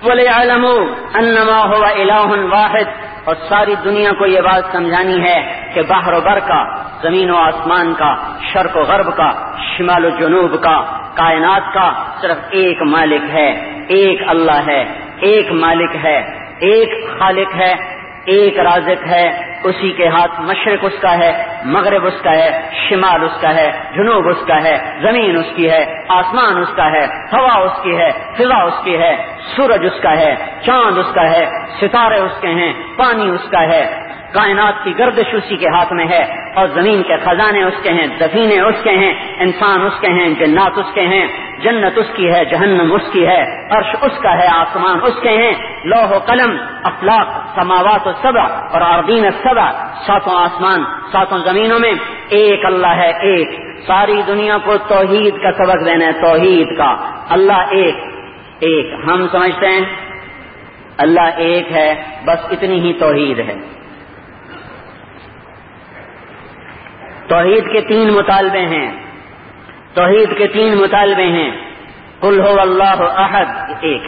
وليعلموا انما هو اله واحد. اور ساری دنیا کو یہ بات سمجھانی ہے کہ باہر و بر کا، زمین و آسمان کا، شرق و غرب کا، شمال و جنوب کا، کائنات کا صرف ایک مالک ہے۔ ایک اللہ ہے، ایک مالک ہے، ایک خالق ہے، ایک رازق ہے۔ اسی کے ہاتھ مشرق اس کا ہے، مغرب اس کا ہے، شمال اس کا ہے، جنوب اس کا ہے، زمین اس کی ہے، آسمان اس کا ہے، ہوا اس کی ہے، فضا اس کی ہے، سورج اس کا ہے، چاند اس کا ہے، ستارے اس کے ہیں، پانی اس کا ہے۔ کائنات کی گردش اسی کے ہاتھ میں ہے اور زمین کے خزانے اس کے ہیں دفینے اس کے ہیں، انسان اس کے ہیں، جنات اس کے ہیں، جنت اس کی ہے، جہنم اس کی ہے، عرش اس کا ہے، آسمان اس کے ہیں لوہ و قلم افلاق سماوات و سبع اور اردین سبع، ساتوں آسمان، ساتوں زمینوں میں ایک اللہ ہے، ایک۔ ساری دنیا کو توحید کا سبق دینا ہے، توحید کا۔ اللہ ایک ایک۔ ہم سمجھتے ہیں، اللہ ایک ہے، بس اتنی ہی توحید ہے۔ توحید کے تین مطالبے ہیں۔ توحید کے تین مطالبے ہیں۔ کل ہو اللہ احد ایک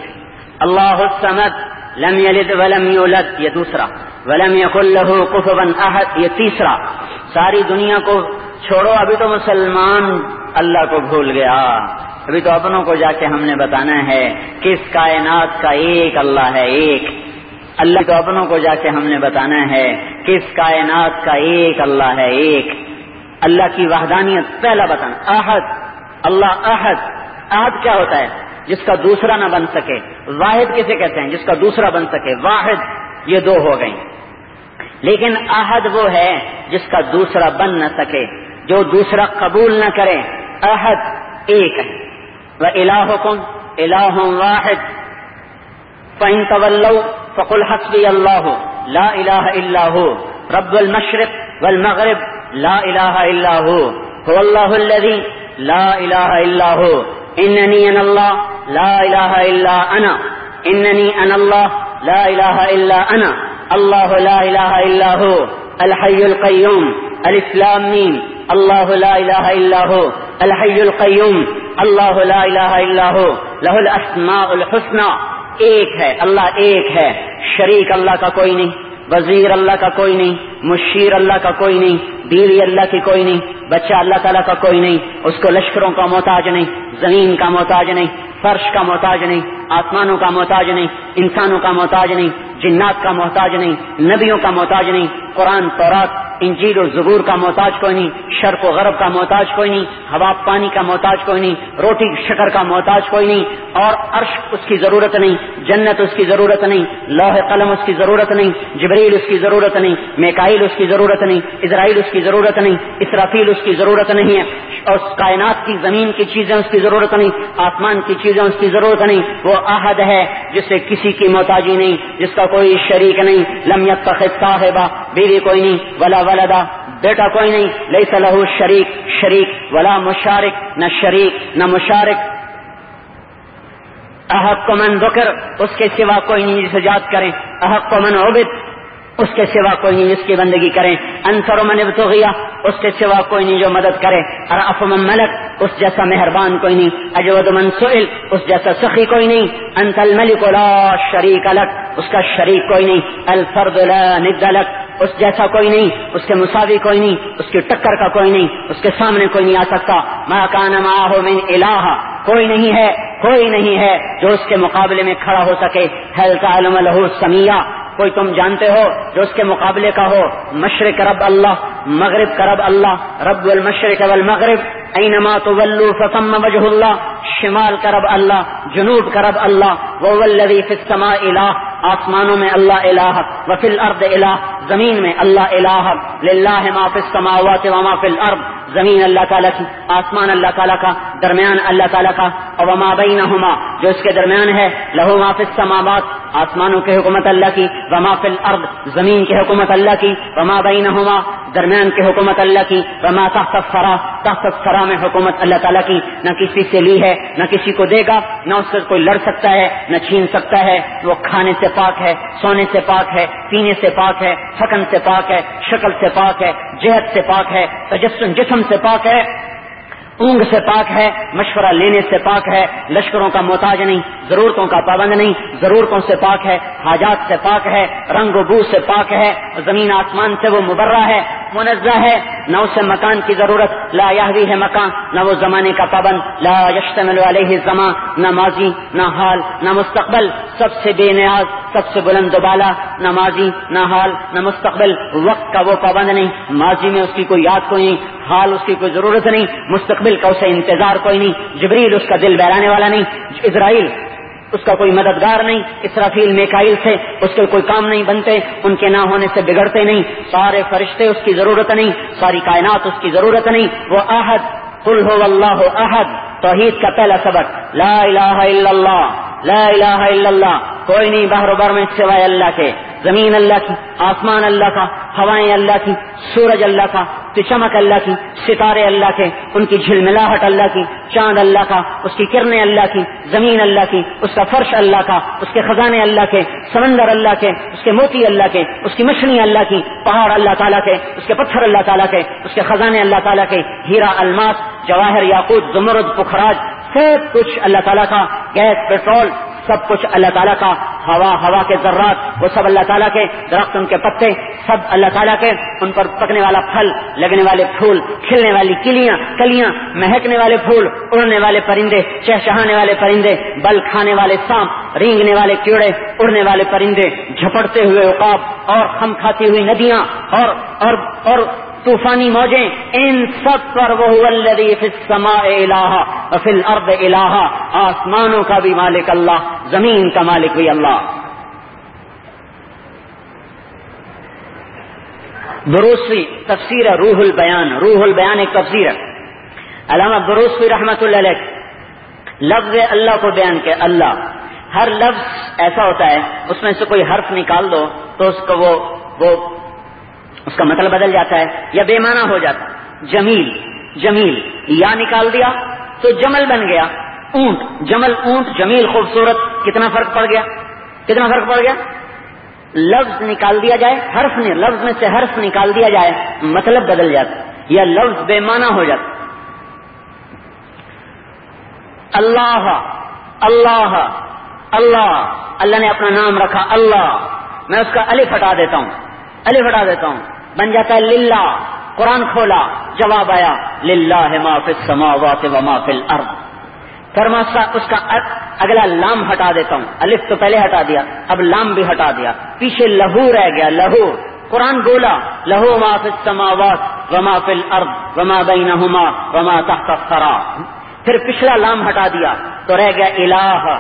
اللہ السمد لم یلد ولم یولد، یہ دوسرا۔ ولم یقل له كفوا احد، یہ تیسرا۔ ساری دنیا کو چھوڑو، ابھی تو مسلمان اللہ کو بھول گیا۔ ابھی تو اپنوں کو جا کے ہم نے بتانا ہے، کس کائنات کا ایک اللہ ہے، ایک۔ اللہ تو اپنوں کو جا کے ہم نے بتانا ہے، کس کائنات کا ایک اللہ ہے، ایک۔ اللہ کی وحدانیت، پہلا بتانا احد، اللہ احد احد کیا ہوتا ہے؟ جس کا دوسرا نہ بن سکے۔ واحد کسے کہتے ہیں؟ جس کا دوسرا بن سکے۔ واحد، یہ دو ہو گئی لیکن احد وہ ہے جس کا دوسرا بن نہ سکے، جو دوسرا قبول نہ کرے۔ احد ایک ہے۔ وہ الہ کن الہ واحد۔ فَإِن تَوَلَّوْا فَقُلْ حَسْبِيَ اللَّهُ، لَا إِلَهَ إِلَّا هُوَ، رَبُّ الْمَشْرِقِ لا الہ الا ہو هو اللہ الذي لا الہ الا ہو اننی ان اللہ لا الہ الا انا اننی ان اللہ لا الہ الا انا اللہ لا الہ الا ہو الحی القیوم الاسلام مین اللہ لا الہ الا ہو الحی القیوم اللہ لا الہ الا ہو لہ الاسماء الحسنى. ایک ہے. اللہ ایک ہے. شریک اللہ کا کوئی نہیں. وزیر اللہ کا کوئی نہیں، مشیر اللہ کا کوئی نہیں، بیوی اللہ کی کوئی نہیں، بچہ اللہ تعالیٰ کا کوئی نہیں، اس کو لشکروں کا محتاج نہیں، زمین کا محتاج نہیں، فرش کا محتاج نہیں، آسمانوں کا محتاج نہیں، انسانوں کا محتاج نہیں، جنات کا محتاج نہیں، نبیوں کا محتاج نہیں، قرآن، تورات انجیل و زبور کا محتاج کوئی نہیں، شرق و غرب کا محتاج کوئی نہیں، ہوا پانی کا محتاج کوئی نہیں، روٹی شکر کا محتاج کوئی نہیں، اور عرش اس کی ضرورت نہیں، جنت اس کی ضرورت نہیں لوہ قلم اس کی ضرورت نہیں، جبریل اس کی ضرورت نہیں، میکائل اس کی ضرورت نہیں، اسرائیل اس کی ضرورت نہیں، اسرافیل اس کی ضرورت نہیں ہے، اور کائنات کی زمین کی چیزیں اس کی ضرورت نہیں، آسمان کی چیزیں اس کی ضرورت نہیں، وہ عہد ہے، جس سے کسی کی محتاجی نہیں، جس کا کوئی شریک نہیں لمیت صاحبہ، بیوی کوئی نہیں، ولا ولدا، بیٹا کوئی نہیں لئی صلاح شریک شریک، ولا مشارک، نہ شریک، نہ مشارک۔ احق کو من دکر اس کے سوا کوئی نہیں جسے یاد کریں۔ احق کو من عبد، اس کے سوا کوئی نہیں جس کی بندگی کریں۔ انصر من ابتغیا اس کے سوا کوئی نہیں جو مدد کرے۔ اور من ملک، اس جیسا مہربان کوئی نہیں۔ اجود من سئل، اس جیسا سخی کوئی نہیں۔ انت الملک لا شریک الگ اس کا شریک کوئی نہیں۔ الفرد لا ند الگ اس جیسا کوئی نہیں، اس کے مساوی کوئی نہیں، اس کی ٹکر کا کوئی نہیں، اس کے سامنے کوئی نہیں آ سکتا۔ ما کان معه من الہ کوئی نہیں ہے، کوئی نہیں ہے جو اس کے مقابلے میں کھڑا ہو سکے۔ ہل تعلم له سمیہ کوئی تم جانتے ہو جو اس کے مقابلے کا ہو؟ مشرق رب اللہ، مغرب کا رب اللہ، رب المشرق والمغرب، اینما تولو فثم وجہ اللہ، شمال کا رب اللہ، جنوب کا رب اللہ والذی فی السماء الہ، آسمانوں میں اللہ الہ، وفی الارض الہ، زمین میں اللہ الہ، للہ ما فی السماوات وما فی الارض، زمین اللہ تعالیٰ کی، آسمان اللہ تعالیٰ کا، درمیان اللہ تعالیٰ کا اور وما بینہما، جو اس کے درمیان ہے، لہو ما فی السماوات آسمانوں کی حکومت اللہ کی، وما فی الارض، زمین کی حکومت اللہ کی، وما بینہما، درمیان کی حکومت اللہ کی، وما تحت الثرا تحت الثرا میں حکومت اللہ تعالیٰ کی۔ نہ کسی سے لی ہے، نہ کسی کو دے گا، نہ اس سے کوئی لڑ سکتا ہے، نہ چھین سکتا ہے۔ وہ کھانے سے پاک ہے، سونے سے پاک ہے، پینے سے پاک ہے، تھکن سے پاک ہے، شکل سے پاک ہے، جہد سے پاک ہے، تجسم جسم سے پاک ہے۔ اونگ سے پاک ہے، مشورہ لینے سے پاک ہے، لشکروں کا محتاج نہیں، ضرورتوں کا پابند نہیں، ضرورتوں سے پاک ہے، حاجات سے پاک ہے، رنگ و بو سے پاک ہے، زمین آسمان سے وہ مبرہ ہے، منزہ ہے، نہ اسے مکان کی ضرورت، لا یاہوی ہے مکان، نہ وہ زمانے کا پابند، لا یشتمل علیہ زمان نہ ماضی، نہ حال، نہ مستقبل، سب سے بے نیاز، سب سے بلند و بالا، نہ ماضی، نہ حال، نہ مستقبل، وقت کا وہ پابند نہیں، ماضی میں اس کی کوئی یاد کوئی نہیں حال اس کی کوئی ضرورت نہیں، مستقبل کا اسے انتظار کوئی نہیں، جبریل اس کا دل بہلانے والا نہیں، اسرائیل اس کا کوئی مددگار نہیں، اسرافیل میکائل سے اس کے کوئی کام نہیں بنتے، ان کے نہ ہونے سے بگڑتے نہیں، سارے فرشتے اس کی ضرورت نہیں، ساری کائنات اس کی ضرورت نہیں، وہ احد کل ہو اللہ احد، توحید کا پہلا سبق، لا الہ الا اللہ۔ لا الہ الا اللہ کوئی نہیں باہر و بر میں سوائے اللہ کے زمین اللہ کی آسمان اللہ کا ہوائیں اللہ کی سورج اللہ کا چمک اللہ کی ستارے اللہ کے ان کی جھلملاہٹ اللہ کی چاند اللہ کا اس کی کرنیں اللہ کی زمین اللہ کی اس کا فرش اللہ کا اس کے خزانے اللہ کے سمندر اللہ کے اس کے موتی اللہ کے اس کی مچھلی اللہ کی پہاڑ اللہ تعالیٰ کے اس کے پتھر اللہ تعالیٰ کے اس کے خزانے اللہ تعالیٰ کے ہیرا الماس جواہر یاقوت زمرد پخراج سب کچھ اللہ تعالیٰ کا، گیس پیٹرول سب کچھ اللہ تعالیٰ کا، ہوا ہوا کے ذرات، وہ سب اللہ تعالیٰ کے درخت، ان کے پتے، سب اللہ تعالیٰ کے، ان پر پکنے والا پھل، لگنے والے پھول، کھلنے والی کلیاں کلیاں، مہکنے والے پھول، اڑنے والے پرندے، چہچہانے والے پرندے، بل کھانے والے سانپ، رینگنے والے کیڑے، اڑنے والے پرندے جھپڑتے ہوئے اقاب اور ہم کھاتی ہوئی ندیاں، اور اور اور طوفانی موجیں، ان سب پر وہ فل ارد الہ آسمانوں کا بھی مالک اللہ، زمین کا مالک بھی اللہ۔ بروسری تفسیر روح البیان روح البیان ایک تفسیر ہے۔ علامہ بروسری رحمت اللہ علیہ، لفظ اللہ کو بیان کے اللہ۔ ہر لفظ ایسا ہوتا ہے، اس میں سے کوئی حرف نکال دو تو اس کو وہ وہ اس کا مطلب بدل جاتا ہے یا بے معنی ہو جاتا جمیل جمیل، یا نکال دیا تو جمل بن گیا۔ اونٹ، جمل، اونٹ، جمیل، خوبصورت، کتنا فرق پڑ گیا؟ کتنا فرق پڑ گیا؟ لفظ نکال دیا جائے، حرف نے، لفظ میں سے حرف نکال دیا جائے مطلب بدل جاتا یا لفظ بے معنی ہو جاتا اللہ اللہ اللہ اللہ نے اپنا نام رکھا، اللہ۔ میں اس کا علی ہٹا دیتا ہوں علی ہٹا دیتا ہوں۔ بن جاتا ہے للہ۔ قرآن کھولا، جواب آیا، للہ ما فی السماوات و ما فی الارض۔ فرما اس کا اگلا لام ہٹا دیتا ہوں۔ الف تو پہلے ہٹا دیا، اب لام بھی ہٹا دیا۔ پیچھے لہو رہ گیا، لہو۔ قرآن بولا، لہو ما فی السماوات و ما فی الارض و ما بینہما و ما تحت الثرا۔ پھر پچھلا لام ہٹا دیا، تو رہ گیا الہ۔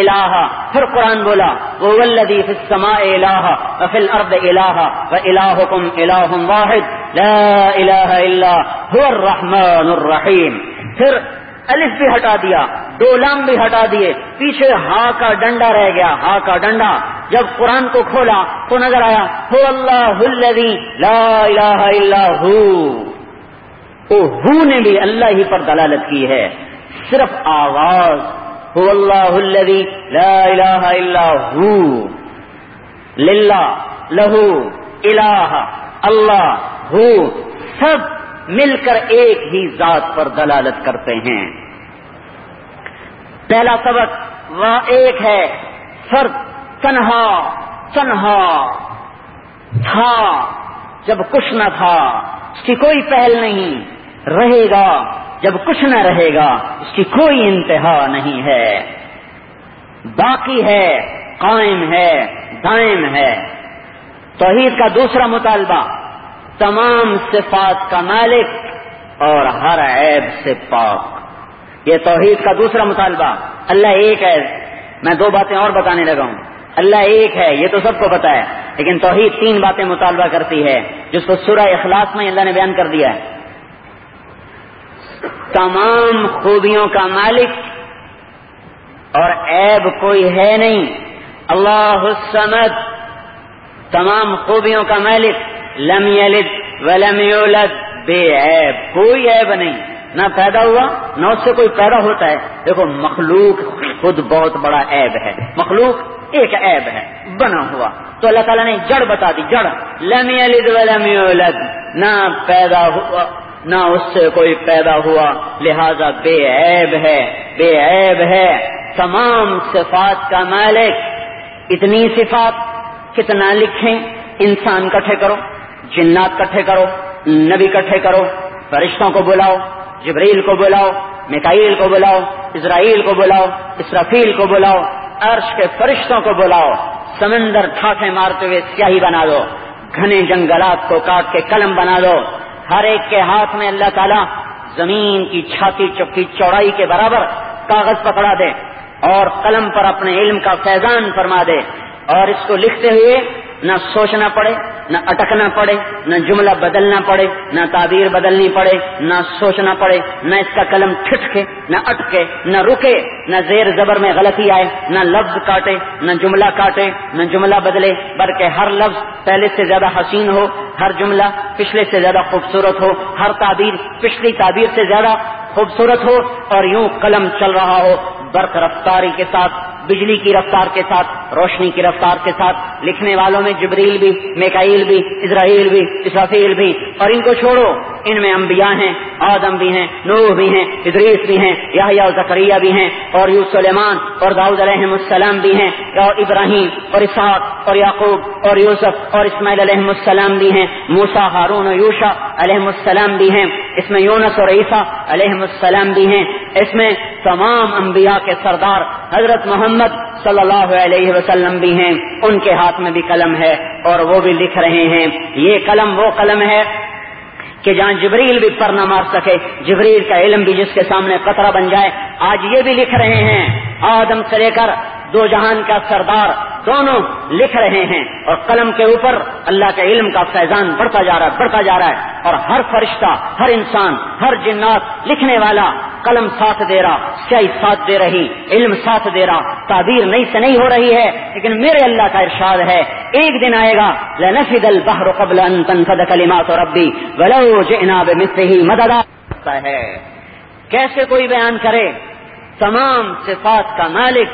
الہ پھر قرآن بولا وہ ولدی فی السماء الہ وفی الارض الہ و الہکم الہ واحد لا الہ الا هو الرحمن الرحیم پھر الف بھی ہٹا دیا، دو لام بھی ہٹا دیے، پیچھے ہا کا ڈنڈا رہ گیا، ہا کا ڈنڈا۔ جب قرآن کو کھولا تو نظر آیا ہو اللہ الذی لا الہ الا ہو او ہو نے بھی اللہ ہی پر دلالت کی ہے، صرف آواز هو اللہ الذي لا الہ الا ہو للہ لہو الہ اللہ ہو سب مل کر ایک ہی ذات پر دلالت کرتے ہیں۔ پہلا سبق، وہ ایک ہے، فرد، تنہا تنہا۔ تھا، جب کچھ نہ تھا، اس کی کوئی پہل نہیں، رہے گا۔ جب کچھ نہ رہے گا، اس کی کوئی انتہا نہیں ہے۔ باقی ہے، قائم ہے، دائم ہے۔ توحید کا دوسرا مطالبہ، تمام صفات کا مالک اور ہر عیب سے پاک۔ یہ توحید کا دوسرا مطالبہ۔ اللہ ایک ہے۔ میں دو باتیں اور بتانے لگا ہوں۔ اللہ ایک ہے، یہ تو سب کو پتا ہے، لیکن توحید تین باتیں مطالبہ کرتی ہے، جس کو سورہ اخلاص میں اللہ نے بیان کر دیا ہے۔ تمام خوبیوں کا مالک اور عیب کوئی ہے نہیں۔ اللہ السمد تمام خوبیوں کا مالک، لم یلد ولم یولد، بے عیب، کوئی عیب نہیں۔ نہ پیدا ہوا، نہ اس سے کوئی پیدا ہوتا ہے۔ دیکھو، مخلوق خود بہت بڑا عیب ہے۔ مخلوق ایک عیب ہے، بنا ہوا۔ تو اللہ تعالیٰ نے جڑ بتا دی، جڑ۔ لم یلد ولم یولد، نہ پیدا ہوا۔ نہ اس سے کوئی پیدا ہوا، لہذا بے عیب ہے، بے عیب ہے۔ تمام صفات کا مالک، اتنی صفات کتنا لکھیں، انسان کٹھے کرو، جنات کٹھے کرو، نبی کٹھے کرو، فرشتوں کو بلاؤ، جبریل کو بلاؤ مکائیل کو بلاؤ، اسرائیل کو بلاؤ، اسرافیل کو بلاؤ، عرش کے فرشتوں کو بلاؤ، سمندر ٹھاٹے مارتے ہوئے سیاہی بنا دو، گھنے جنگلات کو کاٹ کے قلم بنا دو۔ ہر ایک کے ہاتھ میں اللہ تعالیٰ زمین کی چھاتی چپکی چوڑائی کے برابر کاغذ پکڑا دے اور قلم پر اپنے علم کا فیضان فرما دے اور اس کو لکھتے ہوئے نہ سوچنا پڑے، نہ اٹکنا پڑے، نہ جملہ بدلنا پڑے، نہ تعبیر بدلنی پڑے، نہ سوچنا پڑے، نہ اس کا قلم ٹھٹکے نہ اٹکے، نہ رکے، نہ زیر زبر میں غلطی آئے، نہ لفظ کاٹے، نہ جملہ کاٹے، نہ جملہ بدلے، بلکہ ہر لفظ پہلے سے زیادہ حسین ہو، ہر جملہ پچھلے سے زیادہ خوبصورت ہو، ہر تعبیر پچھلی تعبیر سے زیادہ خوبصورت ہو، اور یوں قلم چل رہا ہو برق رفتاری کے ساتھ۔ بجلی کی رفتار کے ساتھ، روشنی کی رفتار کے ساتھ، لکھنے والوں میں جبریل بھی، میکائیل بھی، اسرائیل بھی، اسرافیل بھی، اور ان کو چھوڑو، ان میں انبیاء ہیں، آدم بھی ہیں، نوح بھی ہیں، ادریس بھی ہیں یا زکریہ بھی ہیں، اور یو سلیمان، اور داؤد علیہ السلام بھی ہیں، اور ابراہیم، اور اسحاق، اور یعقوب، اور یوسف، اور اسماعیل علیہ السلام بھی ہیں موسا ہارون و یوشا علیہ السلام بھی ہیں، اس میں یونس اور عیسیٰ علیہ السلام بھی ہیں، اس میں تمام انبیاء کے سردار، حضرت محمد محمد صلی اللہ علیہ وسلم بھی ہیں، ان کے ہاتھ میں بھی قلم ہے اور وہ بھی لکھ رہے ہیں۔ یہ قلم وہ قلم ہے کہ جہاں جبریل بھی پر نہ مار سکے، جبریل کا علم بھی جس کے سامنے قطرہ بن جائے، آج یہ بھی لکھ رہے ہیں۔ آدم سے لے کر دو جہان کا سردار دونوں لکھ رہے ہیں اور قلم کے اوپر اللہ کے علم کا فیضان بڑھتا جا رہا ہے بڑھتا جا رہا ہے۔ اور ہر فرشتہ، ہر انسان، ہر جنات لکھنے والا قلم ساتھ دے رہا سیائی ساتھ دے رہی، علم ساتھ دے رہا۔ تعبیر نہیں سے نہیں ہو رہی ہے، لیکن میرے اللہ کا ارشاد ہے، ایک دن آئے گا لنفد البحر قبل ان تنفد کلمات ربی، ولو جئنا بمثله مددا۔ ہے، کیسے کوئی بیان کرے؟ تمام صفات کا مالک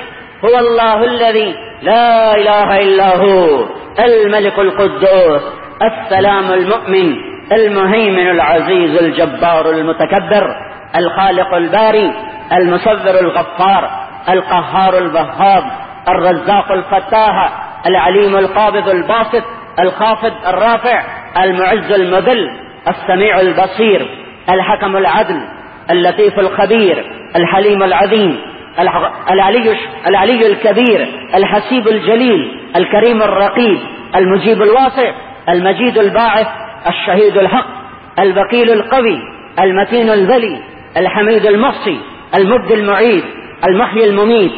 هو الله الذي لا إله إلا هو الملك القدوس، السلام المؤمن، المهيمن العزيز الجبار المتكبر الخالق الباري المصبر الغفار القهار البهاب الرزاق الفتاح العليم القابض الباسط الخافض الرافع المعز المذل السميع البصير الحكم العدل اللطيف الخبير الحليم العظيم العلي, العلي الكبير الحسيب الجليل الكريم الرقيب المجيب الواسع المجيد الباعث الشهيد الحق البقيل القوي المتين الذلي الحميد المحصي المبدي المعيد، المحيي المميت،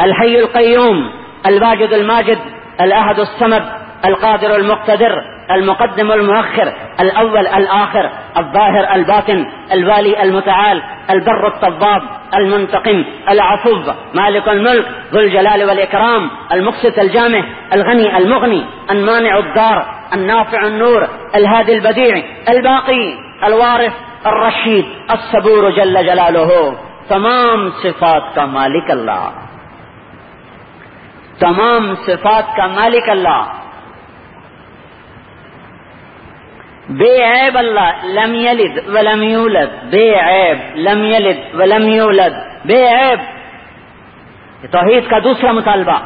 الحي القيوم، الواجد الماجد، الأهد الصمد، القادر المقتدر، المقدم المؤخر، الأول الآخر، الظاهر الباطن، الوالي المتعال، البر الطباب، المنتقم، العفو، مالك الملك، ذو الجلال والإكرام، المقسط الجامع، الغني المغني، المانع الدار، النافع النور، الهادي البديع، الباقي، الوارث الرشيد الصبور جل جلاله تمام صفات کا مالک اللہ۔ تمام صفات کا مالک اللہ۔ بے عیب اللہ، لم یلد ولم یولد۔ بے عیب، لم یلد ولم یولد۔ بے عیب۔ توحید کا دوسرا مطالبہ۔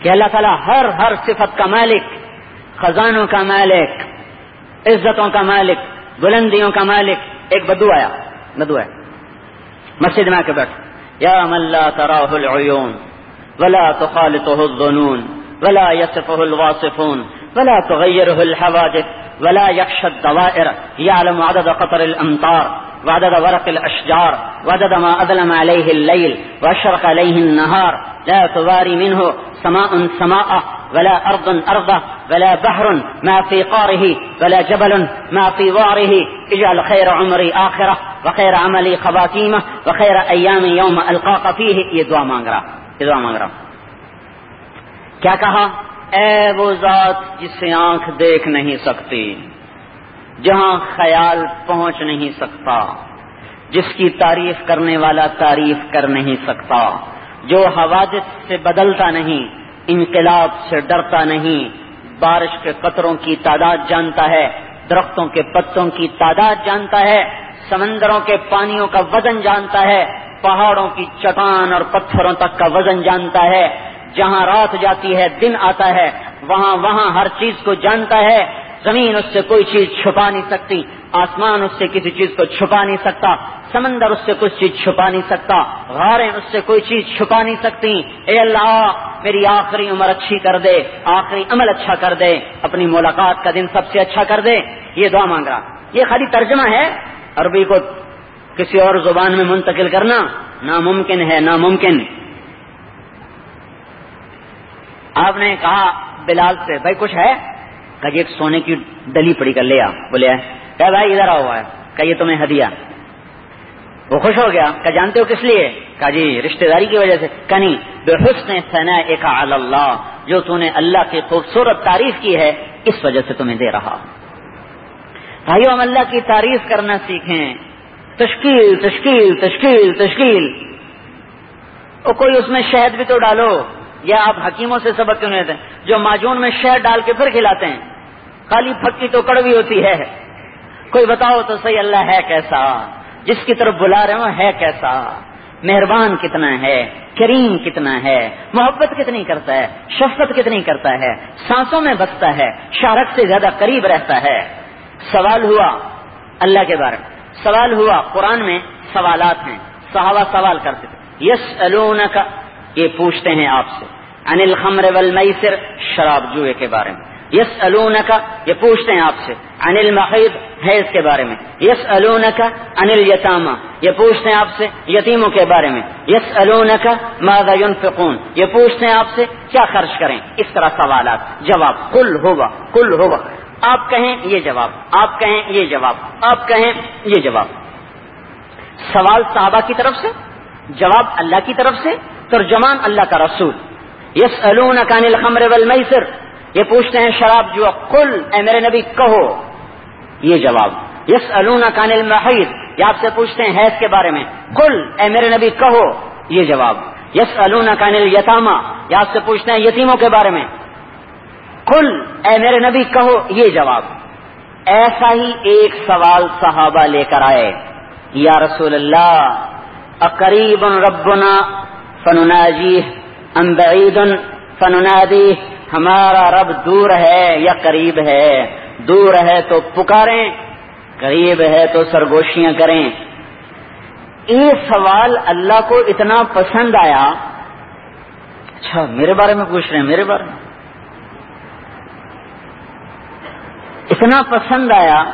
کہ اللہ تعالیٰ ہر ہر صفت کا مالک، خزانوں کا مالک، عزتوں کا مالک بلندیوں کا مالک، ایک بدو آیا، بدو ہے، مسجد میں کے بیٹھ یا ملا تراہ العیون، ولا تخالطه الظنون، ولا يصفه الواصفون، ولا تغيره الحوادث، ولا يخشى الدوائر يعلم عدد قطر الأمطار وعدد ورق الأشجار، وعدد ما أظلم عليه الليل، وأشرق عليه النهار. لا تواري منه سماء سماء، ولا أرض أرض، ولا بحر ما في قاره، ولا جبل ما في وعره اجعل خير عمري آخرة، وخير عملي خواتيمة، وخير أيام يوم ألقاك فيه. یہ دعا مانگ رہا، یہ دعا مانگ رہا. کیا کہا؟ اے وہ ذات جسے آنکھ دیکھ نہیں سکتی جہاں خیال پہنچ نہیں سکتا، جس کی تعریف کرنے والا تعریف کر نہیں سکتا، جو حوادث سے بدلتا نہیں، انقلاب سے ڈرتا نہیں، بارش کے قطروں کی تعداد جانتا ہے، درختوں کے پتوں کی تعداد جانتا ہے، سمندروں کے پانیوں کا وزن جانتا ہے، پہاڑوں کی چٹان اور پتھروں تک کا وزن جانتا ہے۔ جہاں رات جاتی ہے، دن آتا ہے، وہاں وہاں ہر چیز کو جانتا ہے۔ زمین اس سے کوئی چیز چھپا نہیں سکتی، آسمان اس سے کسی چیز کو چھپا نہیں سکتا، سمندر اس سے کچھ چیز چھپا نہیں سکتا، غاریں اس سے کوئی چیز چھپا نہیں سکتی۔ اے اللہ، میری آخری عمر اچھی کر دے، آخری عمل اچھا کر دے، اپنی ملاقات کا دن سب سے اچھا کر دے۔ یہ دعا مانگ رہا۔ یہ خالی ترجمہ ہے۔ عربی کو کسی اور زبان میں منتقل کرنا ناممکن ہے، ناممکن۔ آپ نے کہا بلال سے، بھائی کچھ ہے؟ کہ جی ایک سونے کی ڈلی پڑی کر لیا بولے کہ بھائی ادھر آ ہوا ہے کہ یہ تمہیں ہدیہ۔ وہ خوش ہو گیا کہ جانتے ہو کس لیے؟ کہا جی رشتہ داری کی وجہ سے۔ کنی بے حسن ثنا ایک اللہ، جو تو نے اللہ کی خوبصورت تعریف کی ہے، اس وجہ سے تمہیں دے رہا۔ بھائیو، ہم اللہ کی تعریف کرنا سیکھیں۔ تشکیل تشکیل تشکیل تشکیل۔ اور کوئی اس میں شہد بھی تو ڈالو۔ یا آپ حکیموں سے سبق کیوں لیتے ہیں جو معجون میں شہد ڈال کے پھر کھلاتے ہیں۔ خالی پھکی تو کڑوی ہوتی ہے۔ کوئی بتاؤ تو صحیح اللہ ہے کیسا؟ جس کی طرف بلا رہے ہو ہے کیسا؟ مہربان کتنا ہے، کریم کتنا ہے، محبت کتنی کرتا ہے، شفقت کتنی کرتا ہے، سانسوں میں بستا ہے، شارک سے زیادہ قریب رہتا ہے۔ سوال ہوا اللہ کے بارے میں۔ سوال ہوا قرآن میں سوالات ہیں۔ صحابہ سوال کرتے تھے۔ یس کا یہ پوچھتے ہیں آپ سے۔ انل خمر والمیسر، شراب جوئے کے بارے میں۔ یس کا یہ پوچھتے ہیں آپ سے انل محید حیض کے بارے میں۔ یس کا انل یتامہ یہ پوچھتے ہیں آپ سے یتیموں کے بارے میں۔ یس کا ماذا ينفقون؟ یہ پوچھتے ہیں آپ سے کیا خرچ کریں؟ اس طرح سوالات۔ جواب کل ہوگا کل ہوگا آپ کہیں، یہ جواب۔ آپ کہیں، یہ جواب۔ آپ کہیں، یہ جواب۔ سوال صحابہ کی طرف سے؟ جواب اللہ کی طرف سے؟ ترجمان اللہ کا رسول۔ یس کان الخمر والمیسر۔ یہ پوچھتے ہیں شراب جو کل اے میرے نبی، کہو۔ یہ جواب یس کان المحید یہ آپ سے پوچھتے ہیں حیض کے بارے میں۔ کل اے میرے نبی، کہو۔ یہ جواب یس کان الیتامہ۔ یہ آپ سے پوچھتے ہیں یتیموں کے بارے میں۔ کل اے میرے نبی، کہو۔ یہ جواب، ایسا ہی ایک سوال صحابہ لے کر آئے۔ یا رسول اللہ، اقریب ربنا فنناجی ام بعید فننادی، ہمارا رب دور ہے یا قریب ہے؟ دور ہے تو پکاریں، قریب ہے تو سرگوشیاں کریں۔ یہ سوال اللہ کو اتنا پسند آیا۔ اچھا میرے بارے میں پوچھ رہے ہیں، میرے بارے میں۔ اتنا پسند آیا۔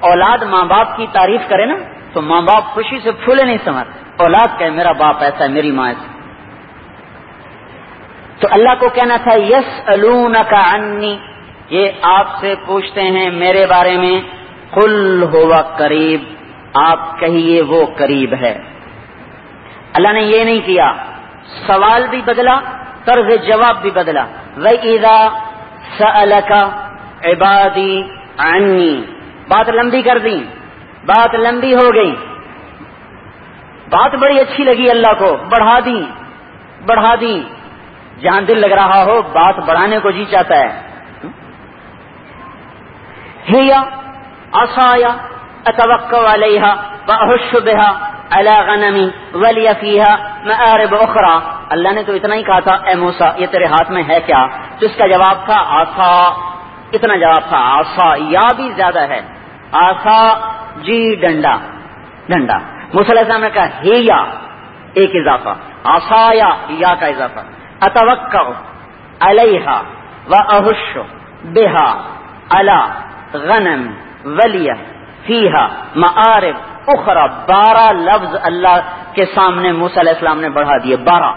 اولاد ماں باپ کی تعریف کرے نا، تو ماں باپ خوشی سے پھولے نہیں سمجھتے اولاد کہ میرا باپ ایسا ہے، میری ماں ایسا تو اللہ کو کہنا تھا یس کا انی یہ آپ سے پوچھتے ہیں میرے بارے میں کل ہوا قریب. آپ کہیے، وہ قریب ہے. اللہ نے یہ نہیں کیا، سوال بھی بدلا، طرز جواب بھی بدلا. وہ کا عبادی عنی بات لمبی کر دی، بات لمبی ہو گئی. بات بڑی اچھی لگی اللہ کو، بڑھا دی بڑھا دی. جہاں دل لگ رہا ہو، بات بڑھانے کو جی چاہتا ہے۔ ہیا اصایا اتوقع علیہ واحش بها غنمی ولی فیہا معارب اخرى اللہ نے تو اتنا ہی کہا تھا، اے موسا یہ تیرے ہاتھ میں ہے کیا؟ تو اس کا جواب تھا آسا اتنا جواب تھا آسا یا بھی زیادہ ہے۔ آسا جی ڈنڈا۔ ڈنڈا۔ علیہ السلام نے کہا، ہی یا ایک اضافہ۔ آسا یا یا کا اضافہ۔ اتوقع علیہ و احش بہا الا غنم ولی فیحا معارف اخرا بارہ لفظ اللہ کے سامنے موسی علیہ السلام نے بڑھا دیے. بارہ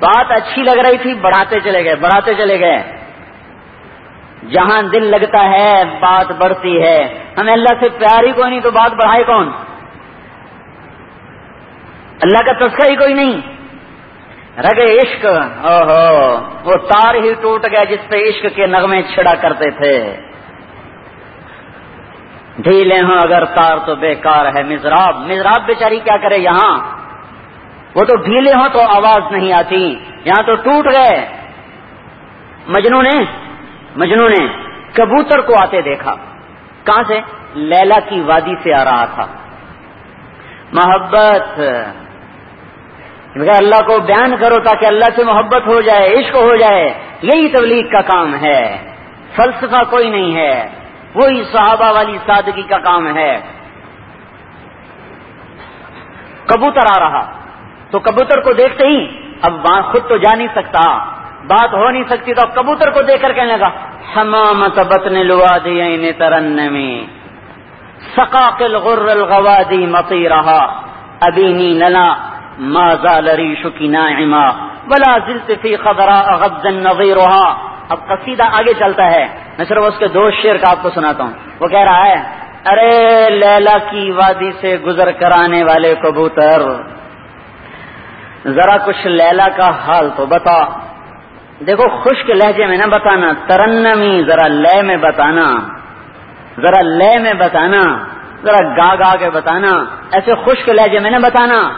بات اچھی لگ رہی تھی، بڑھاتے چلے گئے، بڑھاتے چلے گئے. جہاں دل لگتا ہے، بات بڑھتی ہے. ہمیں اللہ سے پیار ہی کوئی نہیں، تو بات بڑھائے کون؟ اللہ کا تسکر ہی کوئی نہیں. رگے عشق او وہ تار ہی ٹوٹ گیا جس پہ عشق کے نغمے چھڑا کرتے تھے۔ ڈھیلے ہوں اگر تار تو بیکار ہے مزراب۔ مزراب بیچاری کیا کرے یہاں؟ وہ تو ڈھیلے ہوں تو آواز نہیں آتی۔ یہاں تو ٹوٹ گئے۔ مجنو نے مجنو نے کبوتر کو آتے دیکھا۔ کہاں سے؟ لیلا کی وادی سے آ رہا تھا۔ محبت اللہ کو بیان کرو تاکہ اللہ سے محبت ہو جائے، عشق ہو جائے۔ یہی تبلیغ کا کام ہے۔ فلسفہ کوئی نہیں ہے۔ وہی صحابہ والی سادگی کا کام ہے۔ کبوتر آ رہا۔ تو کبوتر کو دیکھتے ہی اب خود تو جا نہیں سکتا۔ بات ہو نہیں سکتی تو کبوتر کو دیکھ کر کہنے لگا حمامت بطن لوادی ترنمی۔ سقاقل غر الغوادی مطی رہا ابینی نلا ما زال ریش ناعما ولا زلت فی خضراء غضا نظیرها اب قصیدہ آگے چلتا ہے. میں صرف اس کے دو شعر کا آپ کو سناتا ہوں. وہ کہہ رہا ہے، ارے لیلا کی وادی سے گزر کرانے والے کبوتر، ذرا کچھ لیلا کا حال تو بتا۔ دیکھو، خشک لہجے میں نہ بتانا، ترنمی، ذرا لے میں بتانا۔ ذرا لے میں بتانا، ذرا گا گا کے بتانا۔ ایسے خشک لہجے میں نہ بتانا۔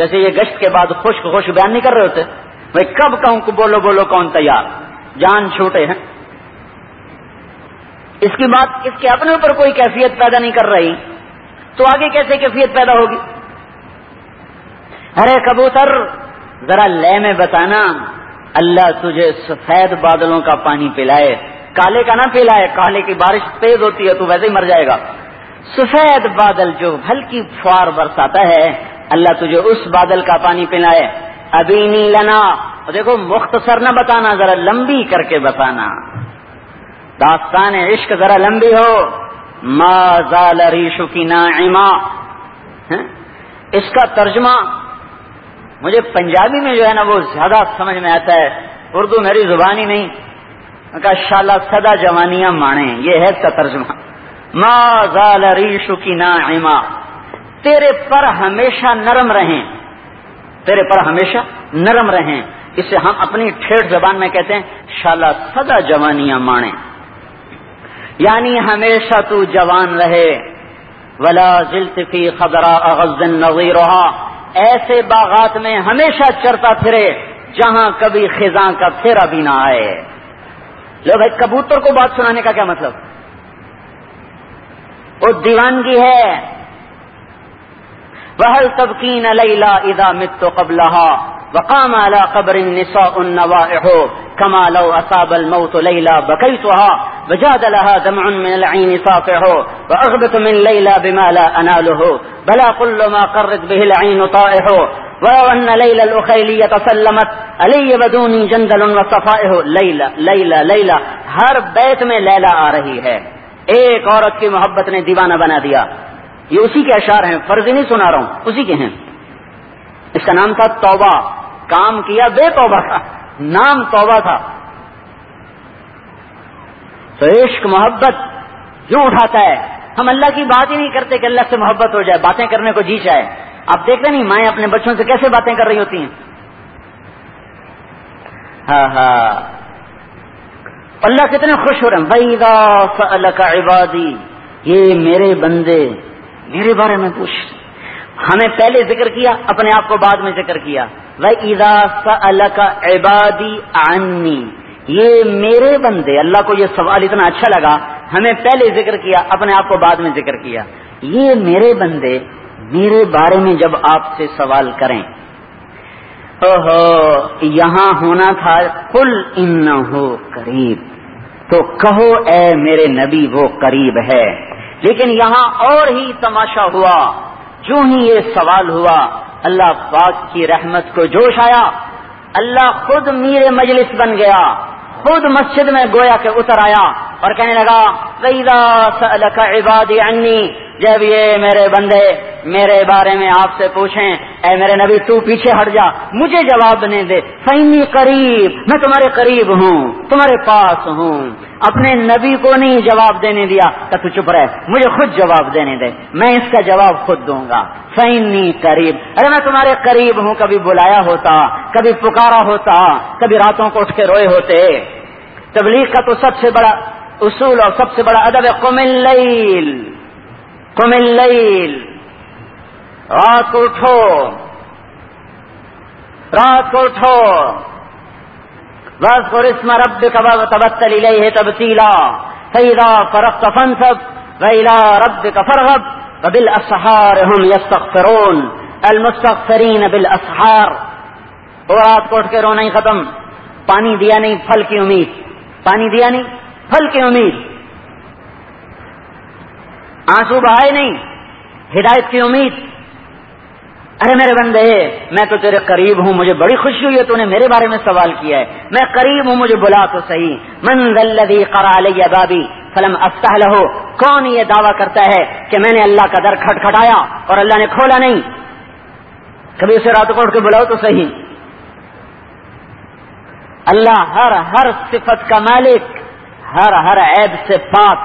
جیسے یہ گشت کے بعد خشک خشک بیان نہیں کر رہے ہوتے۔ بھائی کب کہوں کہ بولو بولو کون تیار؟ جان چھوٹے ہیں۔ اس کی بات، اس کے اپنے اوپر کوئی کیفیت پیدا نہیں کر رہی۔ تو آگے کیسے کیفیت پیدا ہوگی؟ ارے کبوتر، ذرا لے میں بتانا۔ اللہ تجھے سفید بادلوں کا پانی پلائے۔ کالے کا نہ پلائے، کالے کی بارش تیز ہوتی ہے تو ویسے ہی مر جائے گا۔ سفید بادل جو ہلکی فوار برساتا ہے اللہ تجھے اس بادل کا پانی پلائے۔ ابھی نہیں لنا دیکھو، مختصر نہ بتانا، ذرا لمبی کر کے بتانا۔ داستان عشق ذرا لمبی ہو۔ ما زال ریشو کی ناعما ہاں؟ اس کا ترجمہ مجھے پنجابی میں جو ہے نا، وہ زیادہ سمجھ میں آتا ہے۔ اردو میری زبانی نہیں۔ کا شالا سدا جوانیاں مانے یہ ہے اس کا ترجمہ۔ ما زال ریشو کی ناعما۔ تیرے پر ہمیشہ نرم رہیں۔ تیرے پر ہمیشہ نرم رہیں۔ اسے ہم اپنی ٹھیٹ زبان میں کہتے ہیں، شالا سدا جوانیاں مانے یعنی ہمیشہ تو جوان رہے۔ ولا فی خبرا اغزن رہا ایسے باغات میں ہمیشہ چرتا پھرے، جہاں کبھی خزاں کا پھیرا بھی نہ آئے۔ لو بھائی، کبوتر کو بات سنانے کا کیا مطلب؟ وہ دیوانگی ہے۔ وہل تبکین لیلا اذا مت قبلها وقام على قبر النساء النوائح كما لو أصاب الموت ليلى بكيتها وجاد لها دمع من العين صافح وأغبت من ليلى بما لا أناله بلا كل ما قرد به العين طائح ولو أن ليلى الأخيلية تسلمت علي بدوني جندل وصفائه ليلى ليلى ليلى ہر بیت میں لیلا آ رہی ہے ایک عورت کی محبت نے دیوانہ بنا دیا یہ اسی کے اشار ہیں فرضی نہیں سنا رہا ہوں، اسی کے ہیں۔ اس کا نام تھا توبہ، کام کیا بے توبہ تھا، نام توبہ تھا۔ تو عشق، محبت کیوں اٹھاتا ہے۔ ہم اللہ کی بات ہی نہیں کرتے کہ اللہ سے محبت ہو جائے، باتیں کرنے کو جی چاہے۔ آپ دیکھتے نہیں، مائیں اپنے بچوں سے کیسے باتیں کر رہی ہوتی ہیں؟ ہاں ہاں۔ اللہ کتنے خوش ہو رہے ہیں۔ بھائی عبادی یہ میرے بندے میرے بارے میں پوچھ۔ ہمیں پہلے ذکر کیا، اپنے آپ کو بعد میں ذکر کیا۔ وہ ادا کا عبادی عنی یہ میرے بندے، اللہ کو یہ سوال اتنا اچھا لگا، ہمیں پہلے ذکر کیا، اپنے آپ کو بعد میں ذکر کیا۔ یہ میرے بندے میرے بارے میں جب آپ سے سوال کریں۔ یہاں ہونا تھا کل ان ہو قریب تو کہو، اے میرے نبی، وہ قریب ہے۔ لیکن یہاں اور ہی تماشا ہوا، جو ہی یہ سوال ہوا، اللہ پاک کی رحمت کو جوش آیا، اللہ خود میرے مجلس بن گیا، خود مسجد میں گویا کے اتر آیا اور کہنے لگا عبادی عنی جب یہ میرے بندے میرے بارے میں آپ سے پوچھیں، اے میرے نبی تو پیچھے ہٹ جا، مجھے جواب نہیں دے فینی قریب میں تمہارے قریب ہوں، تمہارے پاس ہوں۔ اپنے نبی کو نہیں جواب دینے دیا کہ تو چپ رہے مجھے خود جواب دینے دے، میں اس کا جواب خود دوں گا۔ فینی قریب ارے میں تمہارے قریب ہوں، کبھی بلایا ہوتا، کبھی پکارا ہوتا، کبھی راتوں کو اٹھ کے روئے ہوتے۔ تبلیغ کا تو سب سے بڑا اصول اور سب سے بڑا ادب ہے، قم اللیل قم اللیل رات کو اٹھو۔ رات کو اٹھو۔ بس اور اسم رب کا تبتل الیہ تبتیلا فیدا فرقت فانصب ویلا رب فرغب وبالاسحار هم يستغفرون. المستغفرین بالاسحار اور رات کو اٹھ کے رونا ہی ختم. پانی دیا نہیں، پھل کی امید. پانی دیا نہیں، پھل کی امید. آنسو بہائے نہیں، ہدایت کی امید. ارے میرے بندے، میں تو تیرے قریب ہوں، مجھے بڑی خوشی ہوئی ہے، تو نے میرے بارے میں سوال کیا ہے۔ میں قریب ہوں، مجھے بلا تو صحیح۔ من قرا علیہ بابی فلم افتح لہو کون یہ دعویٰ کرتا ہے کہ میں نے اللہ کا در کھٹکھٹایا اور اللہ نے کھولا نہیں؟ کبھی اسے رات کو اٹھ کے بلاؤ تو صحیح۔ اللہ ہر ہر صفت کا مالک، ہر ہر عیب سے پاک،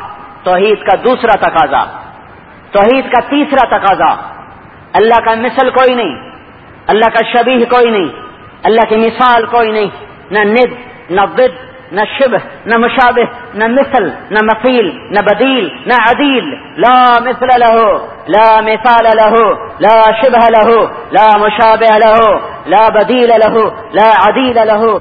توحید کا دوسرا تقاضا۔ توحید کا تیسرا تقاضا۔ اللہ کا مثل کوئی نہیں، اللہ کا شبیہ کوئی نہیں، اللہ کی مثال کوئی نہیں، نہ ند، نہ ود نہ شب نہ مشابہ، نہ مثل، نہ مفیل، نہ بدیل، نہ عدیل، لا مثل لہو لا مثال لہو لا شبہ لہو لا مشابہ لہو لا بدیل لہو لا عدیل لہو